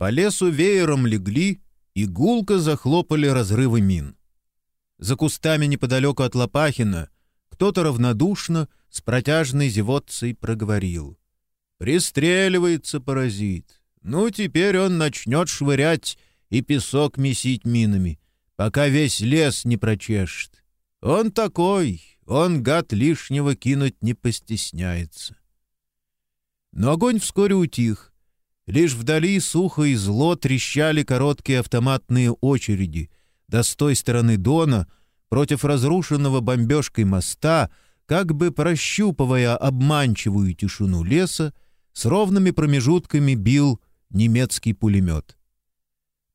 По лесу веером легли, и гулко захлопали разрывы мин. За кустами неподалеку от Лопахина кто-то равнодушно с протяжной зевотцей проговорил. «Пристреливается паразит. Ну, теперь он начнет швырять и песок месить минами, пока весь лес не прочешет. Он такой, он, гад, лишнего кинуть не постесняется». Но огонь вскоре утих. Лишь вдали сухо и зло трещали короткие автоматные очереди, да с той стороны Дона, против разрушенного бомбежкой моста, как бы прощупывая обманчивую тишину леса, с ровными промежутками бил немецкий пулемет.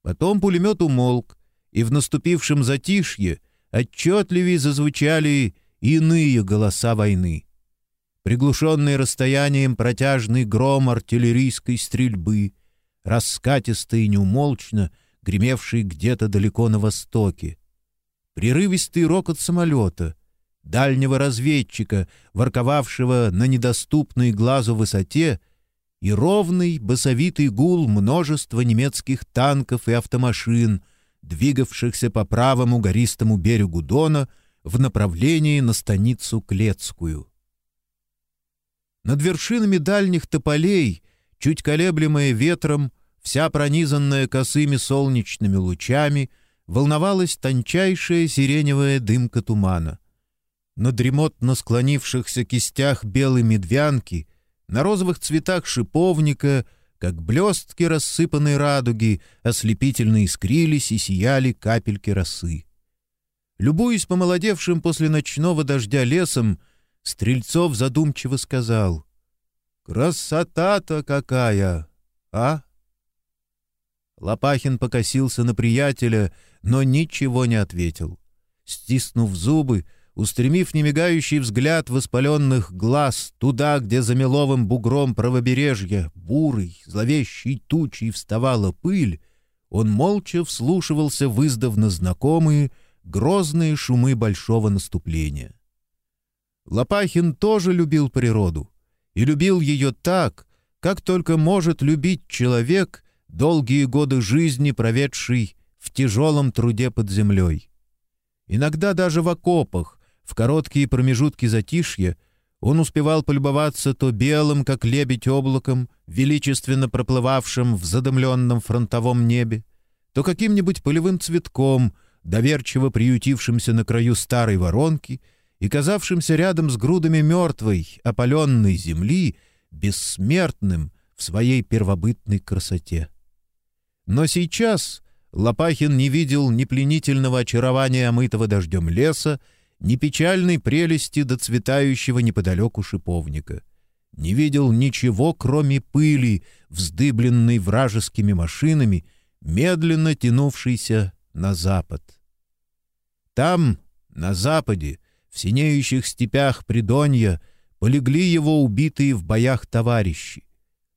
Потом пулемет умолк, и в наступившем затишье отчетливее зазвучали иные голоса войны приглушенный расстоянием протяжный гром артиллерийской стрельбы, раскатисто и неумолчно гремевший где-то далеко на востоке, прерывистый рокот самолета, дальнего разведчика, ворковавшего на недоступной глазу высоте, и ровный басовитый гул множества немецких танков и автомашин, двигавшихся по правому гористому берегу Дона в направлении на станицу Клецкую. Над вершинами дальних тополей, чуть колеблемая ветром, вся пронизанная косыми солнечными лучами, волновалась тончайшая сиреневая дымка тумана. На дремотно склонившихся кистях белой медвянки, на розовых цветах шиповника, как блестки рассыпанной радуги, ослепительно искрились и сияли капельки росы. Любуясь помолодевшим после ночного дождя лесом, Стрельцов задумчиво сказал. «Красота-то какая, а?» Лопахин покосился на приятеля, но ничего не ответил. Стиснув зубы, устремив немигающий взгляд воспаленных глаз туда, где за меловым бугром правобережья, бурый, зловещей тучей вставала пыль, он молча вслушивался в издавна знакомые, грозные шумы большого наступления. Лопахин тоже любил природу и любил ее так, как только может любить человек, долгие годы жизни проведший в тяжелом труде под землей. Иногда даже в окопах, в короткие промежутки затишья, он успевал полюбоваться то белым, как лебедь облаком, величественно проплывавшим в задымленном фронтовом небе, то каким-нибудь полевым цветком, доверчиво приютившимся на краю старой воронки — и казавшимся рядом с грудами мертвой, опаленной земли, бессмертным в своей первобытной красоте. Но сейчас Лопахин не видел ни пленительного очарования омытого дождем леса, ни печальной прелести доцветающего неподалеку шиповника. Не видел ничего, кроме пыли, вздыбленной вражескими машинами, медленно тянувшейся на запад. Там, на западе, в синеющих степях Придонья полегли его убитые в боях товарищи.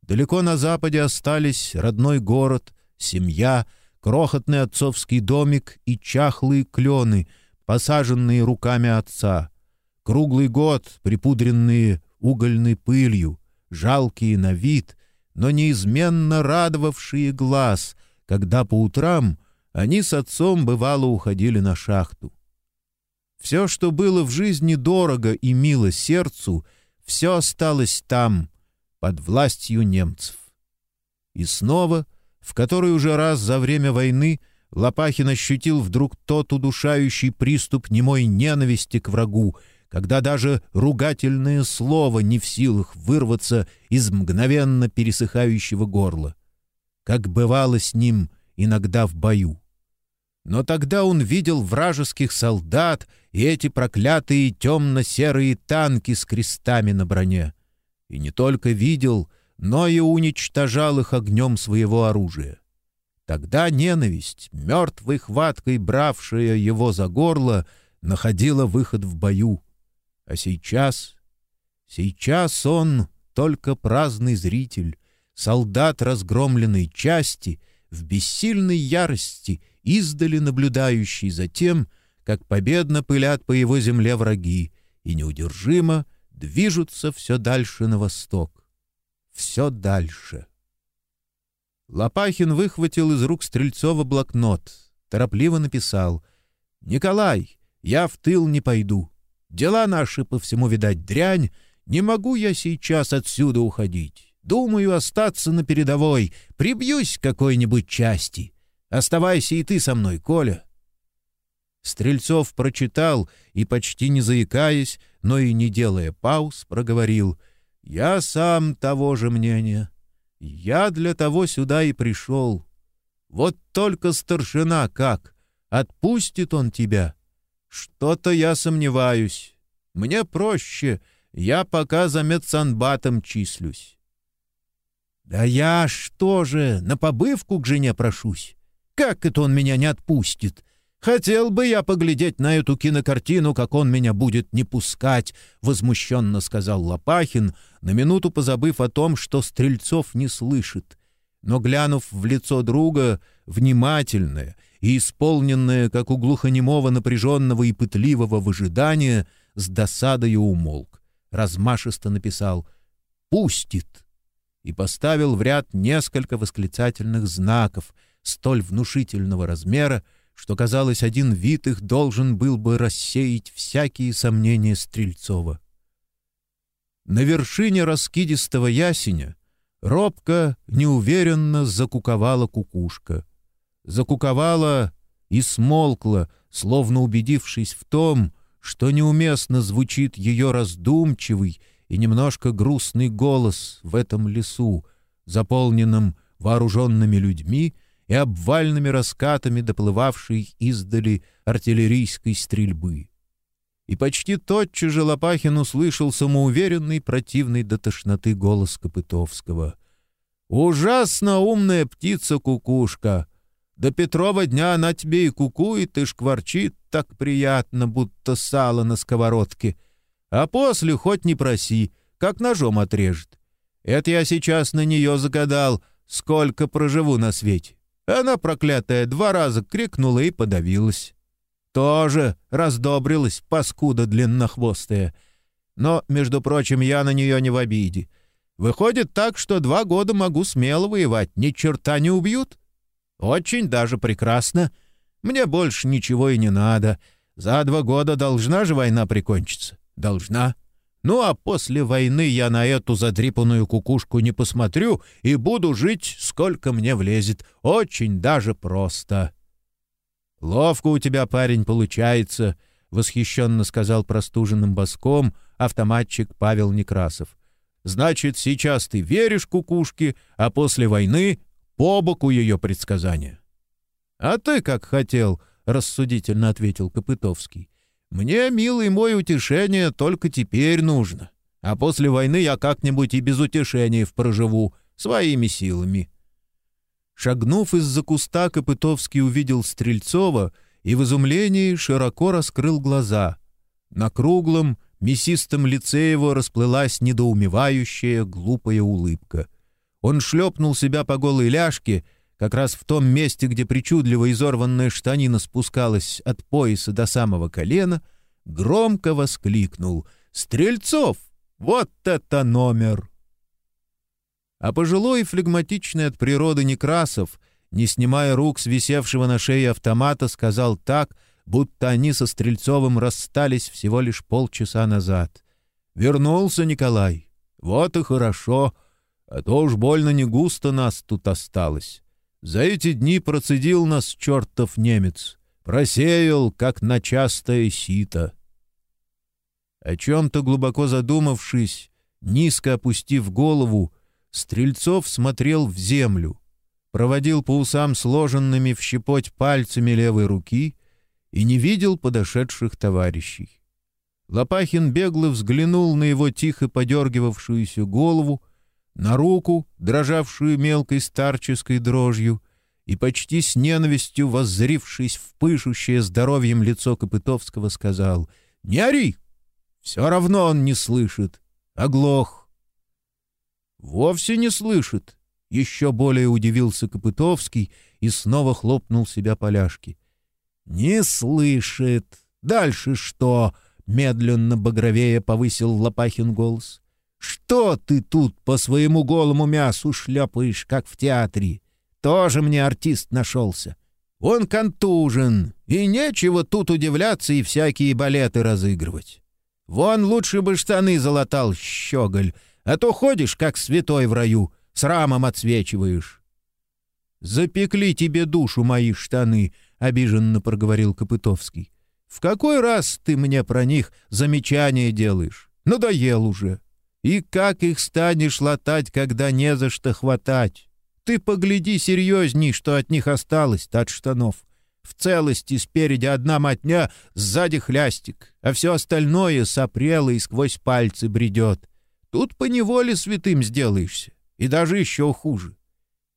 Далеко на западе остались родной город, семья, крохотный отцовский домик и чахлые клены, посаженные руками отца. Круглый год, припудренные угольной пылью, жалкие на вид, но неизменно радовавшие глаз, когда по утрам они с отцом бывало уходили на шахту. Все, что было в жизни дорого и мило сердцу, все осталось там, под властью немцев. И снова, в который уже раз за время войны, Лопахин ощутил вдруг тот удушающий приступ немой ненависти к врагу, когда даже ругательное слово не в силах вырваться из мгновенно пересыхающего горла, как бывало с ним иногда в бою. Но тогда он видел вражеских солдат и эти проклятые темно-серые танки с крестами на броне. И не только видел, но и уничтожал их огнем своего оружия. Тогда ненависть, мертвой хваткой бравшая его за горло, находила выход в бою. А сейчас... Сейчас он только праздный зритель, солдат разгромленной части, в бессильной ярости издали наблюдающий за тем, как победно пылят по его земле враги и неудержимо движутся все дальше на восток. Все дальше. Лопахин выхватил из рук Стрельцова блокнот, торопливо написал «Николай, я в тыл не пойду. Дела наши по всему, видать, дрянь. Не могу я сейчас отсюда уходить. Думаю остаться на передовой, прибьюсь к какой-нибудь части. Оставайся и ты со мной, Коля». Стрельцов прочитал и, почти не заикаясь, но и не делая пауз, проговорил «Я сам того же мнения. Я для того сюда и пришел. Вот только старшина как? Отпустит он тебя?» Что-то я сомневаюсь. Мне проще. Я пока за медсанбатом числюсь. Да я что же, на побывку к жене прошусь? Как это он меня не отпустит? Хотел бы я поглядеть на эту кинокартину, как он меня будет не пускать, возмущенно сказал Лопахин, на минуту позабыв о том, что Стрельцов не слышит. Но глянув в лицо друга, внимательное и исполненное, как у глухонемого напряженного и пытливого в ожидании, с досадою умолк. Размашисто написал «Пустит» и поставил в ряд несколько восклицательных знаков столь внушительного размера, что, казалось, один вид их должен был бы рассеять всякие сомнения Стрельцова. На вершине раскидистого ясеня робко, неуверенно закуковала кукушка закуковала и смолкла, словно убедившись в том, что неуместно звучит ее раздумчивый и немножко грустный голос в этом лесу, заполненном вооруженными людьми и обвальными раскатами доплывавшей издали артиллерийской стрельбы. И почти тотчас же Лопахин услышал самоуверенный, противный до тошноты голос Копытовского. «Ужасно умная птица-кукушка! До Петрова дня она тебе и кукует, и шкварчит так приятно, будто сало на сковородке. А после хоть не проси, как ножом отрежет. Это я сейчас на нее загадал, сколько проживу на свете. Она, проклятая, два раза крикнула и подавилась. Тоже раздобрилась, паскуда длиннохвостая. Но, между прочим, я на нее не в обиде. Выходит так, что два года могу смело воевать, ни черта не убьют. Очень даже прекрасно. Мне больше ничего и не надо. За два года должна же война прикончиться. Должна. Ну а после войны я на эту задрипанную кукушку не посмотрю и буду жить, сколько мне влезет. Очень даже просто. Ловко у тебя, парень, получается, восхищенно сказал простуженным боском автоматчик Павел Некрасов. Значит, сейчас ты веришь кукушке, а после войны по боку ее предсказания. — А ты как хотел, — рассудительно ответил Копытовский. — Мне, милый мой, утешение только теперь нужно, а после войны я как-нибудь и без утешения проживу, своими силами. Шагнув из-за куста, Копытовский увидел Стрельцова и в изумлении широко раскрыл глаза. На круглом, мясистом лице его расплылась недоумевающая, глупая улыбка — он шлепнул себя по голой ляжке, как раз в том месте, где причудливо изорванная штанина спускалась от пояса до самого колена, громко воскликнул «Стрельцов! Вот это номер!» А пожилой флегматичный от природы Некрасов, не снимая рук с висевшего на шее автомата, сказал так, будто они со Стрельцовым расстались всего лишь полчаса назад. «Вернулся Николай. Вот и хорошо. А то уж больно не густо нас тут осталось. За эти дни процедил нас чертов немец, просеял, как на частое сито. О чем-то глубоко задумавшись, низко опустив голову, Стрельцов смотрел в землю, проводил по усам сложенными в щепоть пальцами левой руки и не видел подошедших товарищей. Лопахин бегло взглянул на его тихо подергивавшуюся голову, на руку, дрожавшую мелкой старческой дрожью, и почти с ненавистью воззрившись в пышущее здоровьем лицо Копытовского, сказал «Не ори! Все равно он не слышит. Оглох». «Вовсе не слышит», — еще более удивился Копытовский и снова хлопнул себя поляшки. «Не слышит. Дальше что?» — медленно багровее повысил Лопахин голос. Что ты тут по своему голому мясу шляпаешь, как в театре? тоже мне артист нашелся. Он контужен, и нечего тут удивляться и всякие балеты разыгрывать. Вон лучше бы штаны залатал, щеголь, а то ходишь, как святой в раю, с рамом отсвечиваешь. «Запекли тебе душу мои штаны», — обиженно проговорил Копытовский. «В какой раз ты мне про них замечания делаешь? Надоел уже. И как их станешь латать, когда не за что хватать? Ты погляди серьезней, что от них осталось-то от штанов. В целости спереди одна мотня, сзади хлястик, а все остальное сопрело и сквозь пальцы бредет. Тут поневоле святым сделаешься, и даже еще хуже.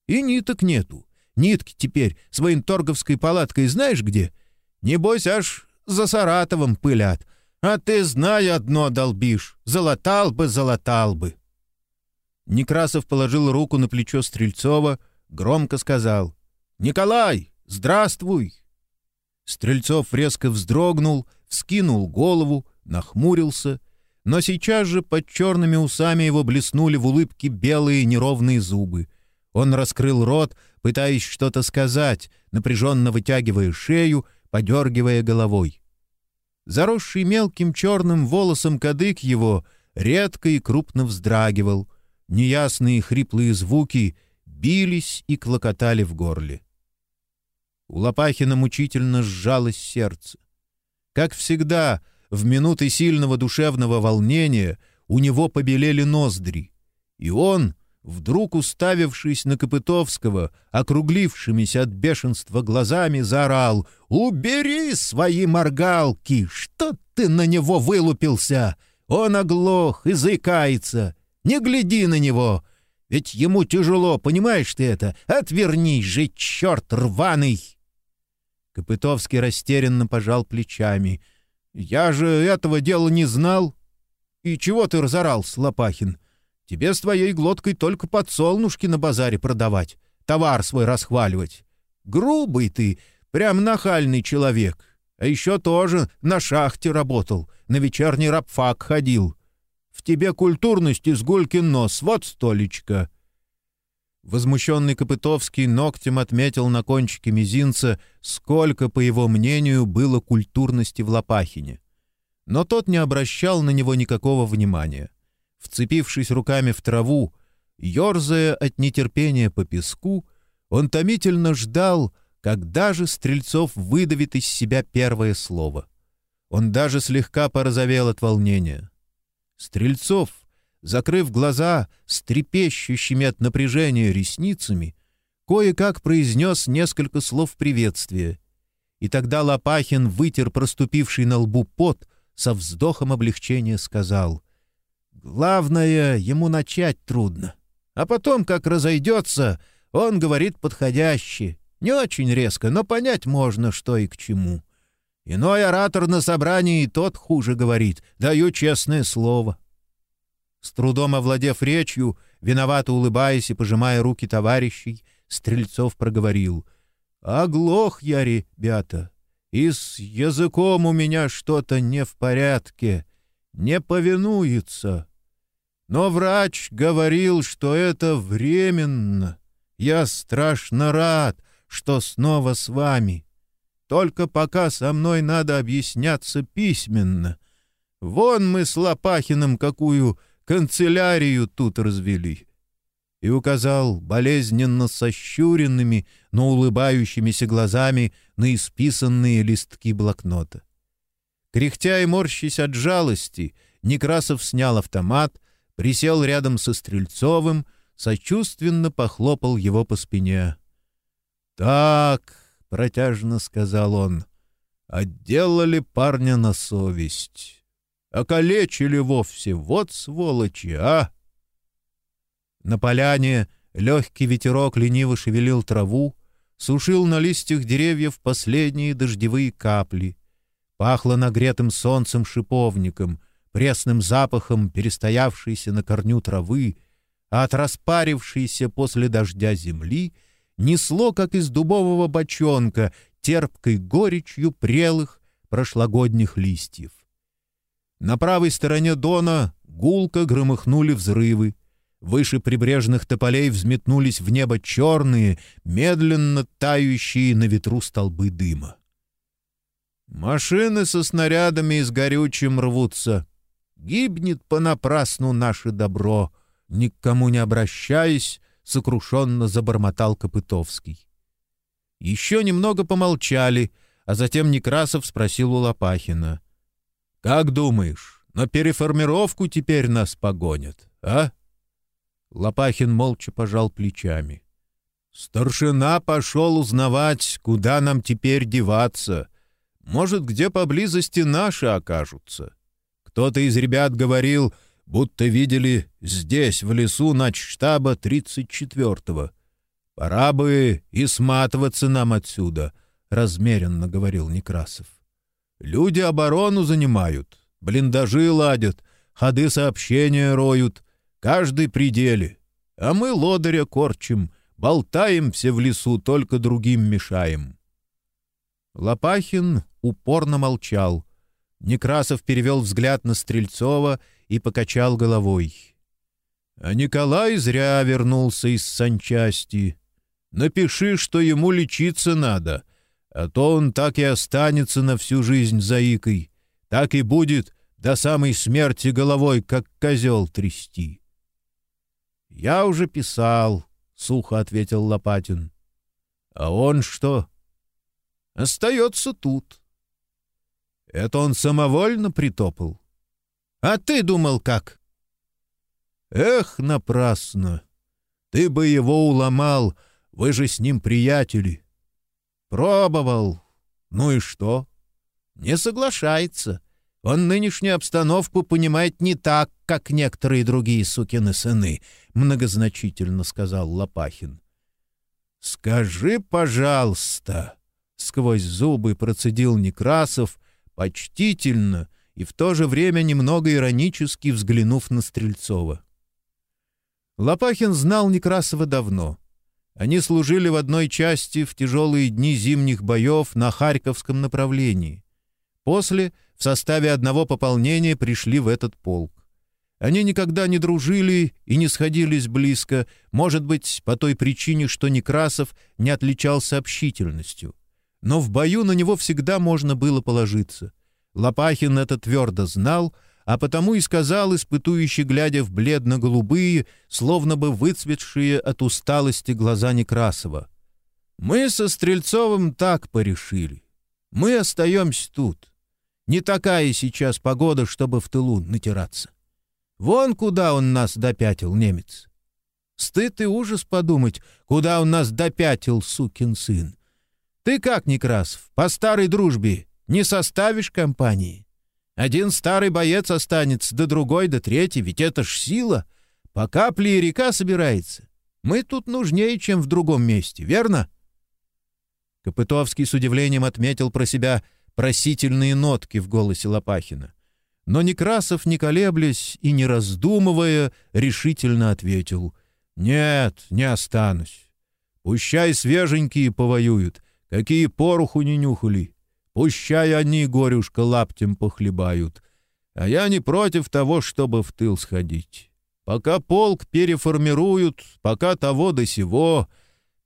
И ниток нету. Нитки теперь с военторговской палаткой знаешь где? Небось, аж за Саратовым пылят. А ты, знай, одно долбишь. Золотал бы, золотал бы. Некрасов положил руку на плечо Стрельцова, громко сказал. «Николай, здравствуй!» Стрельцов резко вздрогнул, вскинул голову, нахмурился — но сейчас же под черными усами его блеснули в улыбке белые неровные зубы. Он раскрыл рот, пытаясь что-то сказать, напряженно вытягивая шею, подергивая головой. Заросший мелким черным волосом кадык его редко и крупно вздрагивал. Неясные хриплые звуки бились и клокотали в горле. У Лопахина мучительно сжалось сердце. Как всегда, в минуты сильного душевного волнения у него побелели ноздри, и он, вдруг уставившись на Копытовского, округлившимися от бешенства глазами, заорал «Убери свои моргалки! Что ты на него вылупился? Он оглох и заикается! Не гляди на него! Ведь ему тяжело, понимаешь ты это? Отвернись же, черт рваный!» Копытовский растерянно пожал плечами — «Я же этого дела не знал». «И чего ты разорался, Лопахин? Тебе с твоей глоткой только подсолнушки на базаре продавать, товар свой расхваливать. Грубый ты, прям нахальный человек. А еще тоже на шахте работал, на вечерний рабфак ходил. В тебе культурности с гулькин нос, вот столечко». Возмущенный Копытовский ногтем отметил на кончике мизинца, сколько, по его мнению, было культурности в Лопахине. Но тот не обращал на него никакого внимания. Вцепившись руками в траву, ерзая от нетерпения по песку, он томительно ждал, когда же Стрельцов выдавит из себя первое слово. Он даже слегка порозовел от волнения. Стрельцов — закрыв глаза с трепещущими от напряжения ресницами, кое-как произнес несколько слов приветствия. И тогда Лопахин вытер проступивший на лбу пот, со вздохом облегчения сказал, «Главное, ему начать трудно. А потом, как разойдется, он говорит подходяще, не очень резко, но понять можно, что и к чему. Иной оратор на собрании тот хуже говорит, даю честное слово». С трудом овладев речью, виновато улыбаясь и пожимая руки товарищей, Стрельцов проговорил. «Оглох я, ребята, и с языком у меня что-то не в порядке, не повинуется. Но врач говорил, что это временно. Я страшно рад, что снова с вами. Только пока со мной надо объясняться письменно. Вон мы с Лопахиным какую канцелярию тут развели!» И указал болезненно сощуренными, но улыбающимися глазами на исписанные листки блокнота. Кряхтя и морщись от жалости, Некрасов снял автомат, присел рядом со Стрельцовым, сочувственно похлопал его по спине. «Так», — протяжно сказал он, — «отделали парня на совесть». Околечили вовсе, вот сволочи, а!» На поляне легкий ветерок лениво шевелил траву, сушил на листьях деревьев последние дождевые капли. Пахло нагретым солнцем шиповником, пресным запахом перестоявшейся на корню травы, а от распарившейся после дождя земли несло, как из дубового бочонка, терпкой горечью прелых прошлогодних листьев. На правой стороне Дона гулко громыхнули взрывы. Выше прибрежных тополей взметнулись в небо черные, медленно тающие на ветру столбы дыма. Машины со снарядами и с горючим рвутся. Гибнет понапрасну наше добро. Никому не обращаясь, сокрушенно забормотал Копытовский. Еще немного помолчали, а затем Некрасов спросил у Лопахина. — Как думаешь, на переформировку теперь нас погонят, а? Лопахин молча пожал плечами. «Старшина пошел узнавать, куда нам теперь деваться. Может, где поблизости наши окажутся. Кто-то из ребят говорил, будто видели здесь, в лесу, начштаба 34-го. Пора бы и сматываться нам отсюда», — размеренно говорил Некрасов. «Люди оборону занимают, блиндажи ладят, ходы сообщения роют» Каждый пределе. А мы лодыря корчим, болтаем все в лесу, только другим мешаем. Лопахин упорно молчал. Некрасов перевел взгляд на Стрельцова и покачал головой. А Николай зря вернулся из санчасти. Напиши, что ему лечиться надо, а то он так и останется на всю жизнь заикой, так и будет до самой смерти головой, как козел трясти. «Я уже писал», — сухо ответил Лопатин. «А он что?» «Остается тут». «Это он самовольно притопал?» «А ты думал как?» «Эх, напрасно! Ты бы его уломал, вы же с ним приятели». «Пробовал. Ну и что?» «Не соглашается. Он нынешнюю обстановку понимает не так, как некоторые другие сукины сыны, — многозначительно сказал Лопахин. — Скажи, пожалуйста, — сквозь зубы процедил Некрасов, почтительно и в то же время немного иронически взглянув на Стрельцова. Лопахин знал Некрасова давно. Они служили в одной части в тяжелые дни зимних боев на Харьковском направлении. После в составе одного пополнения пришли в этот полк. Они никогда не дружили и не сходились близко, может быть, по той причине, что Некрасов не отличался общительностью. Но в бою на него всегда можно было положиться. Лопахин это твердо знал, а потому и сказал, испытующий, глядя в бледно-голубые, словно бы выцветшие от усталости глаза Некрасова. «Мы со Стрельцовым так порешили. Мы остаемся тут. Не такая сейчас погода, чтобы в тылу натираться. Вон куда он нас допятил, немец. Стыд и ужас подумать, куда он нас допятил, сукин сын. Ты как, Некрасов, по старой дружбе не составишь компании? Один старый боец останется, да другой, да третий, ведь это ж сила. По капле и река собирается. Мы тут нужнее, чем в другом месте, верно?» Копытовский с удивлением отметил про себя — просительные нотки в голосе Лопахина. Но Некрасов, не колеблясь и не раздумывая, решительно ответил «Нет, не останусь. Пущай свеженькие повоюют, какие пороху не нюхали. Пущай они, горюшка, лаптем похлебают. А я не против того, чтобы в тыл сходить. Пока полк переформируют, пока того до сего,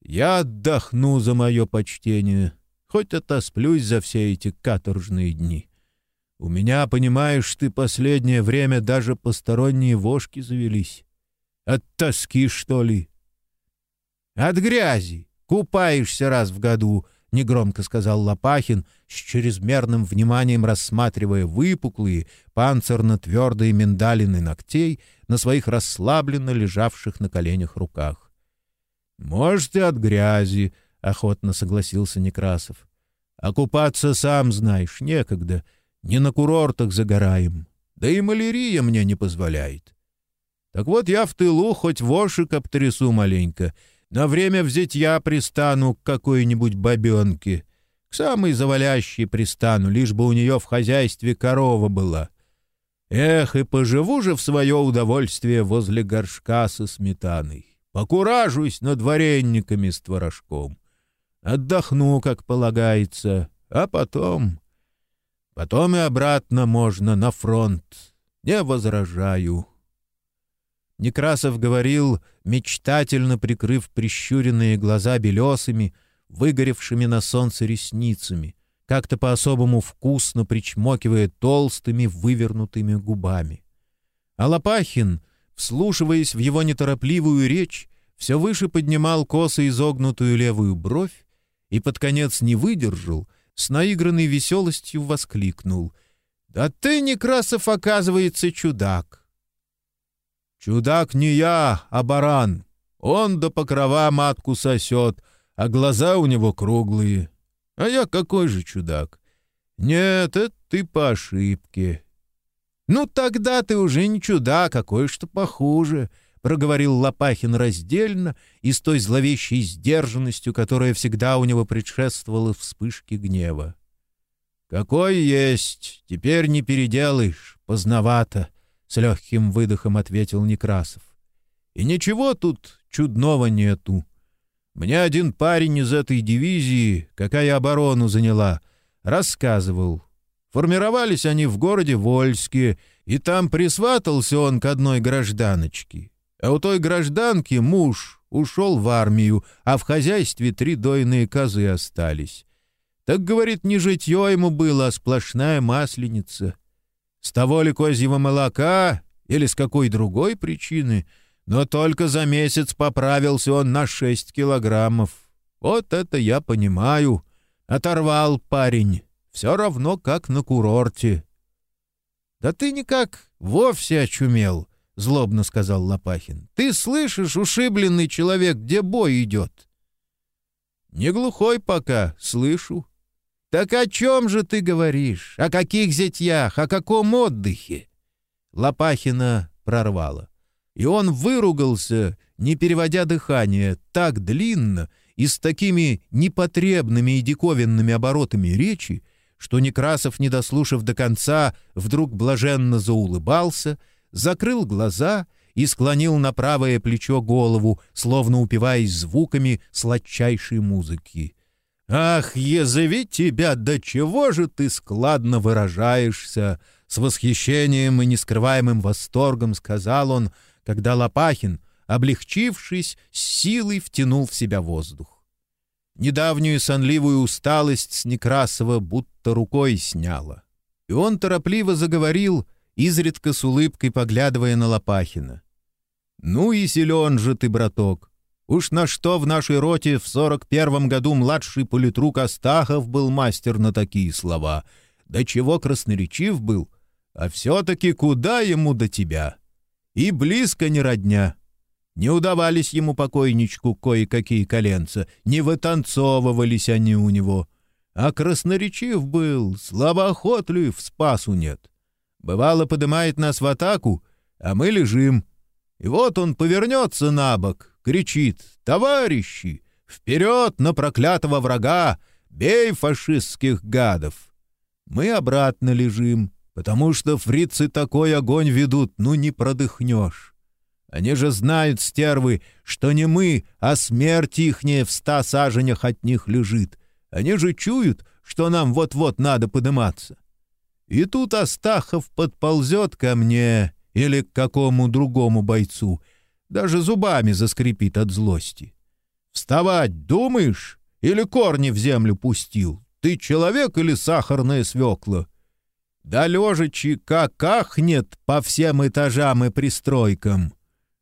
я отдохну за мое почтение» хоть отосплюсь за все эти каторжные дни. У меня, понимаешь ты, последнее время даже посторонние вошки завелись. От тоски, что ли? — От грязи. Купаешься раз в году, — негромко сказал Лопахин, с чрезмерным вниманием рассматривая выпуклые, панцирно-твердые миндалины ногтей на своих расслабленно лежавших на коленях руках. — Может, и от грязи, охотно согласился Некрасов. Окупаться сам знаешь, некогда. Не на курортах загораем. Да и малярия мне не позволяет. Так вот я в тылу хоть вошек обтрясу маленько. На время взятья пристану к какой-нибудь бабенке. К самой завалящей пристану, лишь бы у нее в хозяйстве корова была. Эх, и поживу же в свое удовольствие возле горшка со сметаной. Покуражусь над варенниками с творожком. Отдохну, как полагается, а потом... Потом и обратно можно на фронт. Не возражаю. Некрасов говорил, мечтательно прикрыв прищуренные глаза белесыми, выгоревшими на солнце ресницами, как-то по-особому вкусно причмокивая толстыми вывернутыми губами. А Лопахин, вслушиваясь в его неторопливую речь, все выше поднимал косо изогнутую левую бровь и под конец не выдержал, с наигранной веселостью воскликнул. «Да ты, Некрасов, оказывается, чудак!» Чудак не я, а баран. Он до покрова матку сосет, а глаза у него круглые. А я какой же чудак? Нет, это ты по ошибке. Ну тогда ты уже не чудак, а кое-что похуже, проговорил Лопахин раздельно и с той зловещей сдержанностью, которая всегда у него предшествовала вспышке гнева. Какой есть, теперь не переделаешь, поздновато. — с легким выдохом ответил Некрасов. «И ничего тут чудного нету. Мне один парень из этой дивизии, какая оборону заняла, рассказывал. Формировались они в городе Вольске, и там присватался он к одной гражданочке. А у той гражданки муж ушел в армию, а в хозяйстве три дойные козы остались. Так, говорит, не житье ему было, а сплошная масленица. С того ли козьего молока или с какой другой причины, но только за месяц поправился он на шесть килограммов. Вот это я понимаю. Оторвал парень. Все равно, как на курорте. — Да ты никак вовсе очумел, — злобно сказал Лопахин. — Ты слышишь, ушибленный человек, где бой идет? — Не глухой пока, слышу. «Так о чем же ты говоришь? О каких зятьях? О каком отдыхе?» Лопахина прорвало. И он выругался, не переводя дыхание, так длинно и с такими непотребными и диковинными оборотами речи, что Некрасов, не дослушав до конца, вдруг блаженно заулыбался, закрыл глаза и склонил на правое плечо голову, словно упиваясь звуками сладчайшей музыки. «Ах, язови тебя, до чего же ты складно выражаешься!» С восхищением и нескрываемым восторгом сказал он, когда Лопахин, облегчившись, с силой втянул в себя воздух. Недавнюю сонливую усталость с Некрасова будто рукой сняла. И он торопливо заговорил, изредка с улыбкой поглядывая на Лопахина. «Ну и силен же ты, браток! Уж на что в нашей роте в сорок первом году младший политрук Астахов был мастер на такие слова. Да чего красноречив был, а все-таки куда ему до тебя? И близко не родня. Не удавались ему покойничку кое-какие коленца, не вытанцовывались они у него. А красноречив был, слабоохотлив, спасу нет. Бывало, подымает нас в атаку, а мы лежим. И вот он повернется на бок, кричит «Товарищи! Вперед на проклятого врага! Бей фашистских гадов!» Мы обратно лежим, потому что фрицы такой огонь ведут, ну не продыхнешь. Они же знают, стервы, что не мы, а смерть ихняя в ста саженях от них лежит. Они же чуют, что нам вот-вот надо подыматься. И тут Астахов подползет ко мне или к какому другому бойцу — даже зубами заскрипит от злости. «Вставать думаешь? Или корни в землю пустил? Ты человек или сахарная свекла?» Да лежачи как ахнет по всем этажам и пристройкам.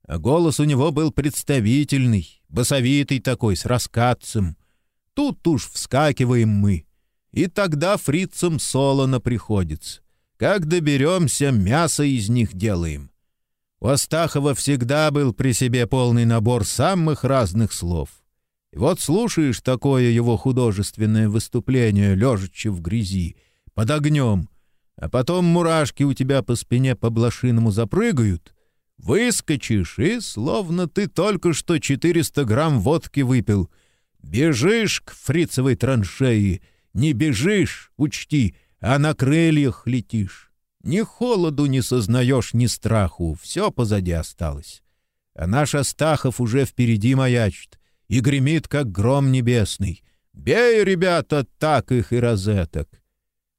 А голос у него был представительный, басовитый такой, с раскатцем. Тут уж вскакиваем мы. И тогда фрицам солоно приходится. Как доберемся, мясо из них делаем. У Астахова всегда был при себе полный набор самых разных слов. И вот слушаешь такое его художественное выступление, лежачи в грязи, под огнем, а потом мурашки у тебя по спине по блошиному запрыгают, выскочишь, и словно ты только что 400 грамм водки выпил. Бежишь к фрицевой траншеи, не бежишь, учти, а на крыльях летишь. Ни холоду не сознаешь, ни страху, все позади осталось. А наш Астахов уже впереди маячит и гремит, как гром небесный. Бей, ребята, так их и розеток.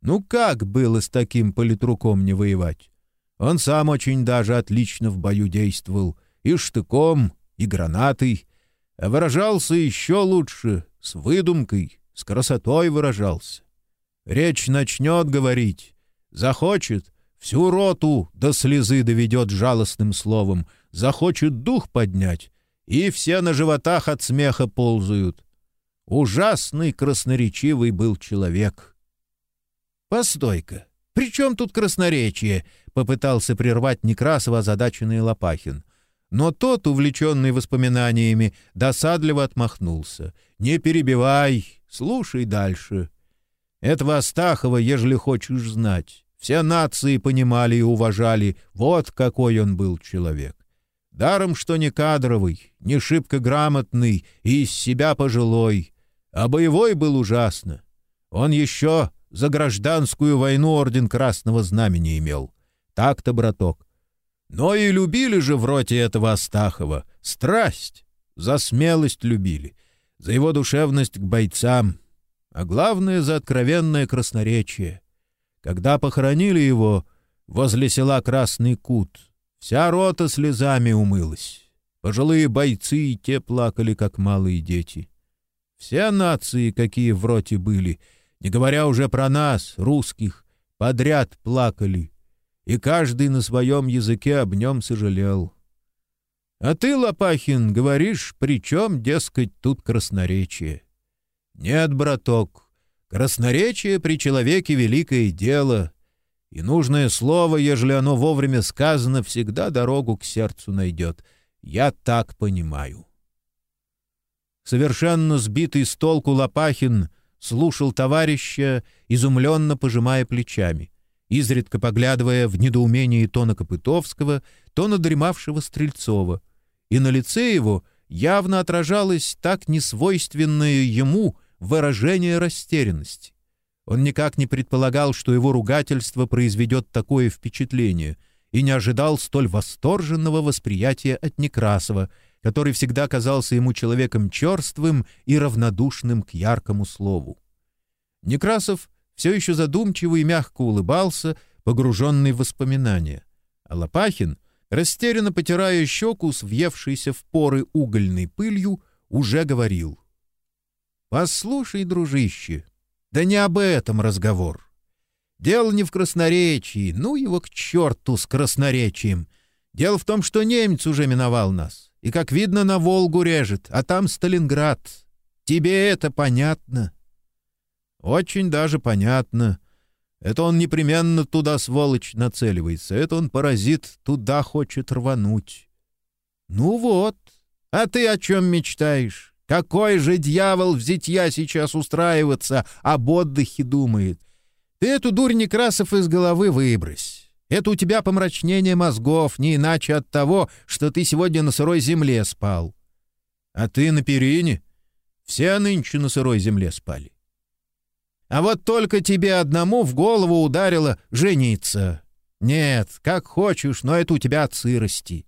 Ну как было с таким политруком не воевать? Он сам очень даже отлично в бою действовал, и штыком, и гранатой, а выражался еще лучше, с выдумкой, с красотой выражался. Речь начнет говорить, захочет, всю роту до слезы доведет жалостным словом, захочет дух поднять, и все на животах от смеха ползают. Ужасный красноречивый был человек. «Постой-ка, при чем тут красноречие?» — попытался прервать Некрасова озадаченный Лопахин. Но тот, увлеченный воспоминаниями, досадливо отмахнулся. «Не перебивай, слушай дальше. Этого Астахова, ежели хочешь знать, все нации понимали и уважали, вот какой он был человек. Даром, что не кадровый, не шибко грамотный и из себя пожилой, а боевой был ужасно. Он еще за гражданскую войну орден Красного Знамени имел. Так-то, браток. Но и любили же в роте этого Астахова. Страсть. За смелость любили. За его душевность к бойцам. А главное, за откровенное красноречие. Когда похоронили его возле села Красный Кут, вся рота слезами умылась. Пожилые бойцы и те плакали, как малые дети. Все нации, какие в роте были, не говоря уже про нас, русских, подряд плакали, и каждый на своем языке об нем сожалел. А ты, Лопахин, говоришь, при чем, дескать, тут красноречие? Нет, браток, красноречие при человеке — великое дело, и нужное слово, ежели оно вовремя сказано, всегда дорогу к сердцу найдет. Я так понимаю. Совершенно сбитый с толку Лопахин слушал товарища, изумленно пожимая плечами, изредка поглядывая в недоумении то на Копытовского, то на дремавшего Стрельцова, и на лице его явно отражалось так несвойственное ему выражение растерянности. Он никак не предполагал, что его ругательство произведет такое впечатление, и не ожидал столь восторженного восприятия от Некрасова — который всегда казался ему человеком черствым и равнодушным к яркому слову. Некрасов все еще задумчиво и мягко улыбался, погруженный в воспоминания. А Лопахин, растерянно потирая щеку с въевшейся в поры угольной пылью, уже говорил. «Послушай, дружище, да не об этом разговор. Дело не в красноречии, ну его к черту с красноречием. Дело в том, что немец уже миновал нас и, как видно, на Волгу режет, а там Сталинград. Тебе это понятно?» «Очень даже понятно. Это он непременно туда, сволочь, нацеливается. Это он, паразит, туда хочет рвануть». «Ну вот. А ты о чем мечтаешь? Какой же дьявол в зитья сейчас устраиваться, об отдыхе думает? Ты эту дурь Некрасов из головы выбрось». Это у тебя помрачнение мозгов, не иначе от того, что ты сегодня на сырой земле спал. А ты на перине? Все нынче на сырой земле спали. А вот только тебе одному в голову ударило жениться. Нет, как хочешь, но это у тебя от сырости.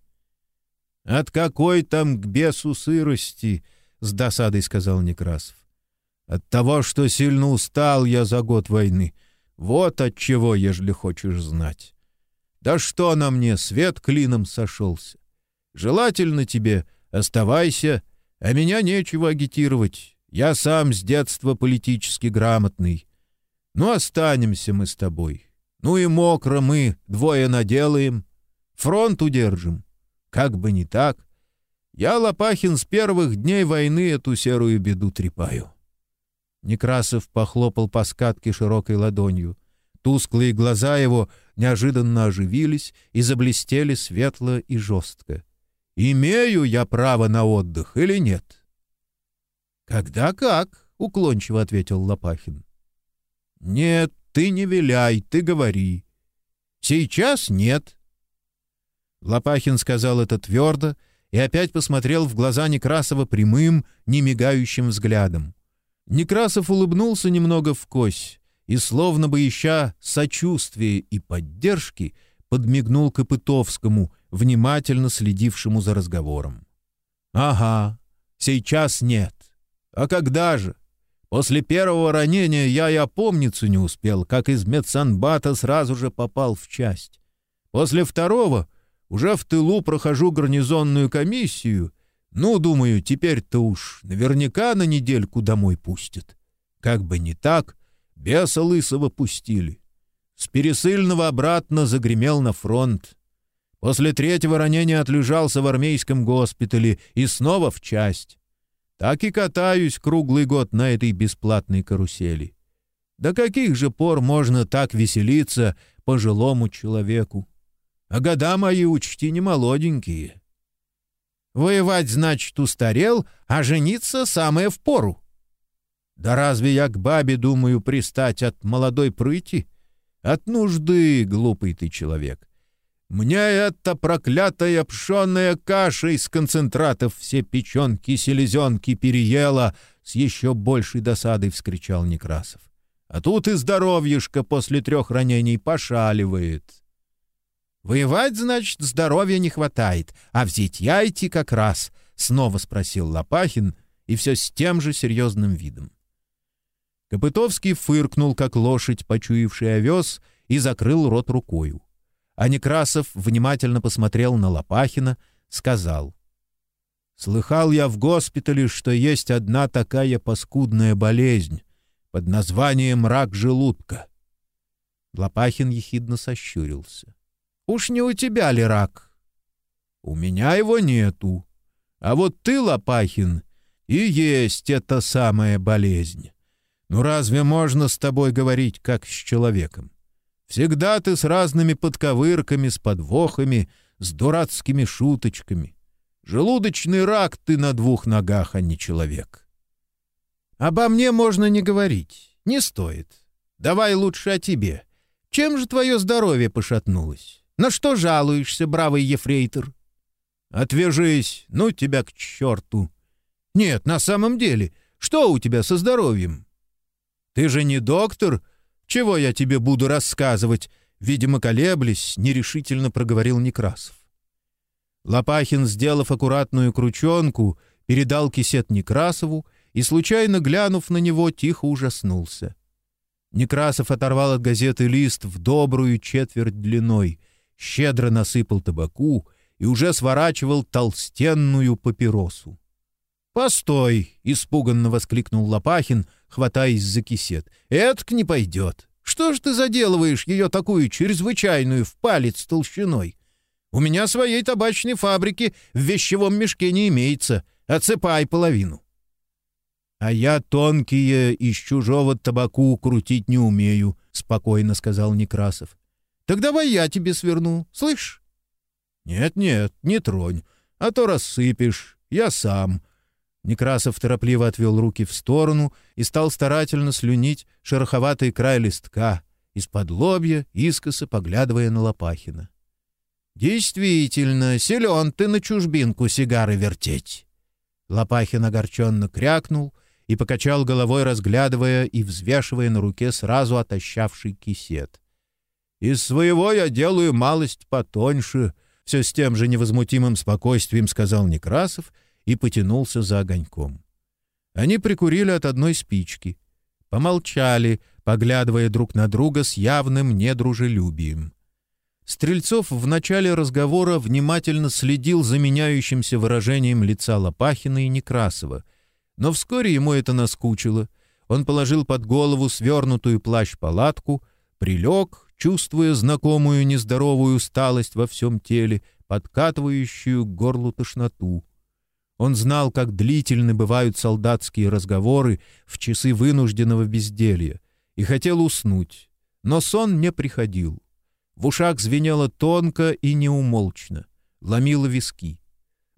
От какой там к бесу сырости, с досадой сказал Некрасов. От того, что сильно устал я за год войны. Вот от чего, ежели хочешь знать. Да что на мне, свет клином сошелся. Желательно тебе, оставайся, а меня нечего агитировать. Я сам с детства политически грамотный. Ну, останемся мы с тобой. Ну и мокро мы двое наделаем. Фронт удержим. Как бы не так. Я, Лопахин, с первых дней войны эту серую беду трепаю. Некрасов похлопал по скатке широкой ладонью. Тусклые глаза его неожиданно оживились и заблестели светло и жестко. «Имею я право на отдых или нет?» «Когда как?» — уклончиво ответил Лопахин. «Нет, ты не виляй, ты говори. Сейчас нет». Лопахин сказал это твердо и опять посмотрел в глаза Некрасова прямым, немигающим взглядом. Некрасов улыбнулся немного вкось и, словно бы ища сочувствия и поддержки, подмигнул Копытовскому, внимательно следившему за разговором. «Ага, сейчас нет. А когда же? После первого ранения я и опомниться не успел, как из медсанбата сразу же попал в часть. После второго Уже в тылу прохожу гарнизонную комиссию. Ну, думаю, теперь-то уж наверняка на недельку домой пустят. Как бы не так, беса лысого пустили. С Пересыльного обратно загремел на фронт. После третьего ранения отлежался в армейском госпитале и снова в часть. Так и катаюсь круглый год на этой бесплатной карусели. До каких же пор можно так веселиться пожилому человеку? А года мои, учти, не молоденькие. Воевать, значит, устарел, а жениться самое впору. Да разве я к бабе думаю пристать от молодой прыти? От нужды, глупый ты человек. Мне эта проклятая пшеная каша из концентратов все печенки, селезенки переела, с еще большей досадой вскричал Некрасов. А тут и здоровьишко после трех ранений пошаливает. «Воевать, значит, здоровья не хватает, а в зитья идти как раз», — снова спросил Лопахин, и все с тем же серьезным видом. Копытовский фыркнул, как лошадь, почуявший овес, и закрыл рот рукою. А Некрасов внимательно посмотрел на Лопахина, сказал. «Слыхал я в госпитале, что есть одна такая паскудная болезнь под названием рак желудка». Лопахин ехидно сощурился. Уж не у тебя ли рак? У меня его нету. А вот ты, Лопахин, и есть эта самая болезнь. Ну разве можно с тобой говорить, как с человеком? Всегда ты с разными подковырками, с подвохами, с дурацкими шуточками. Желудочный рак ты на двух ногах, а не человек. Обо мне можно не говорить, не стоит. Давай лучше о тебе. Чем же твое здоровье пошатнулось? На что жалуешься, бравый ефрейтор? Отвяжись, ну тебя к черту. Нет, на самом деле, что у тебя со здоровьем? Ты же не доктор? Чего я тебе буду рассказывать? Видимо, колеблясь, нерешительно проговорил Некрасов. Лопахин, сделав аккуратную крученку, передал кисет Некрасову и, случайно глянув на него, тихо ужаснулся. Некрасов оторвал от газеты лист в добрую четверть длиной — щедро насыпал табаку и уже сворачивал толстенную папиросу. «Постой!» — испуганно воскликнул Лопахин, хватаясь за кисет. «Этак не пойдет. Что ж ты заделываешь ее такую чрезвычайную в палец толщиной? У меня своей табачной фабрики в вещевом мешке не имеется. Отсыпай половину». «А я тонкие из чужого табаку крутить не умею», — спокойно сказал Некрасов. Так давай я тебе сверну, слышь? Нет-нет, не тронь, а то рассыпешь, я сам. Некрасов торопливо отвел руки в сторону и стал старательно слюнить шероховатый край листка, из-под лобья, искоса поглядывая на Лопахина. «Действительно, силен ты на чужбинку сигары вертеть!» Лопахин огорченно крякнул и покачал головой, разглядывая и взвешивая на руке сразу отощавший кисет. Из своего я делаю малость потоньше, — все с тем же невозмутимым спокойствием сказал Некрасов и потянулся за огоньком. Они прикурили от одной спички. Помолчали, поглядывая друг на друга с явным недружелюбием. Стрельцов в начале разговора внимательно следил за меняющимся выражением лица Лопахина и Некрасова, но вскоре ему это наскучило. Он положил под голову свернутую плащ-палатку, прилег, чувствуя знакомую нездоровую усталость во всем теле, подкатывающую к горлу тошноту. Он знал, как длительны бывают солдатские разговоры в часы вынужденного безделья, и хотел уснуть, но сон не приходил. В ушах звенело тонко и неумолчно, ломило виски.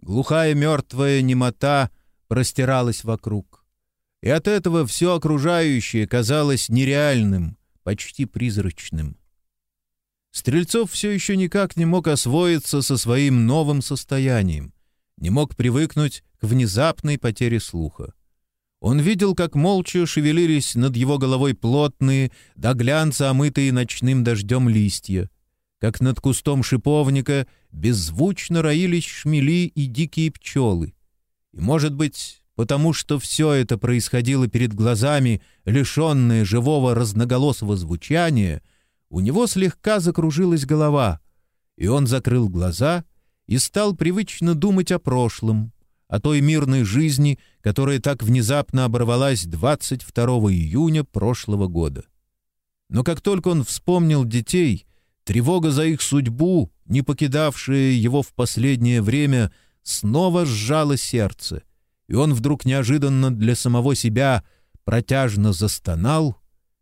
Глухая мертвая немота простиралась вокруг. И от этого все окружающее казалось нереальным, почти призрачным. Стрельцов все еще никак не мог освоиться со своим новым состоянием, не мог привыкнуть к внезапной потере слуха. Он видел, как молча шевелились над его головой плотные, до глянца омытые ночным дождем листья, как над кустом шиповника беззвучно роились шмели и дикие пчелы. И, может быть, потому что все это происходило перед глазами, лишенное живого разноголосого звучания — у него слегка закружилась голова, и он закрыл глаза и стал привычно думать о прошлом, о той мирной жизни, которая так внезапно оборвалась 22 июня прошлого года. Но как только он вспомнил детей, тревога за их судьбу, не покидавшая его в последнее время, снова сжала сердце, и он вдруг неожиданно для самого себя протяжно застонал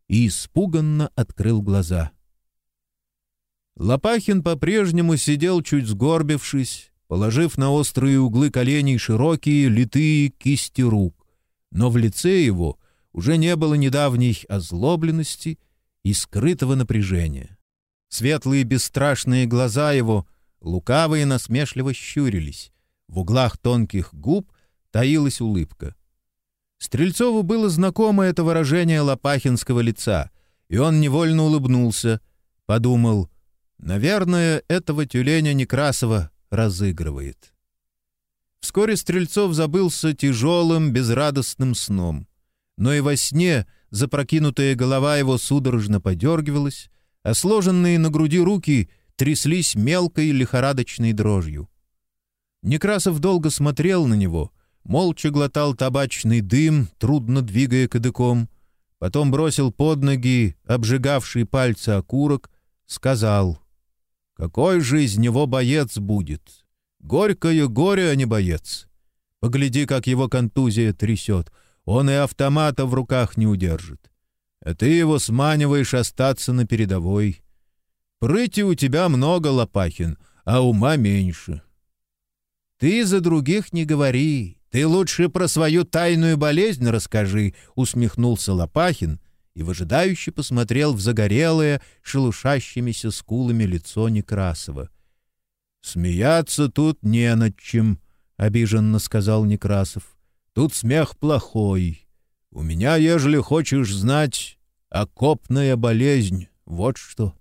и испуганно открыл глаза. Лопахин по-прежнему сидел чуть сгорбившись, положив на острые углы коленей широкие литые кисти рук, но в лице его уже не было недавней озлобленности и скрытого напряжения. Светлые бесстрашные глаза его, лукавые насмешливо щурились, в углах тонких губ таилась улыбка. Стрельцову было знакомо это выражение лопахинского лица, и он невольно улыбнулся, подумал, «Наверное, этого тюленя Некрасова разыгрывает». Вскоре Стрельцов забылся тяжелым, безрадостным сном. Но и во сне запрокинутая голова его судорожно подергивалась, а сложенные на груди руки тряслись мелкой лихорадочной дрожью. Некрасов долго смотрел на него, молча глотал табачный дым, трудно двигая кадыком, потом бросил под ноги обжигавший пальцы окурок, сказал, «Какой же из него боец будет? Горькое горе, а не боец. Погляди, как его контузия трясет, он и автомата в руках не удержит. А ты его сманиваешь остаться на передовой. Прыти у тебя много, Лопахин, а ума меньше». «Ты за других не говори, «Ты лучше про свою тайную болезнь расскажи», — усмехнулся Лопахин и выжидающе посмотрел в загорелое, шелушащимися скулами лицо Некрасова. «Смеяться тут не над чем», — обиженно сказал Некрасов. «Тут смех плохой. У меня, ежели хочешь знать, окопная болезнь, вот что».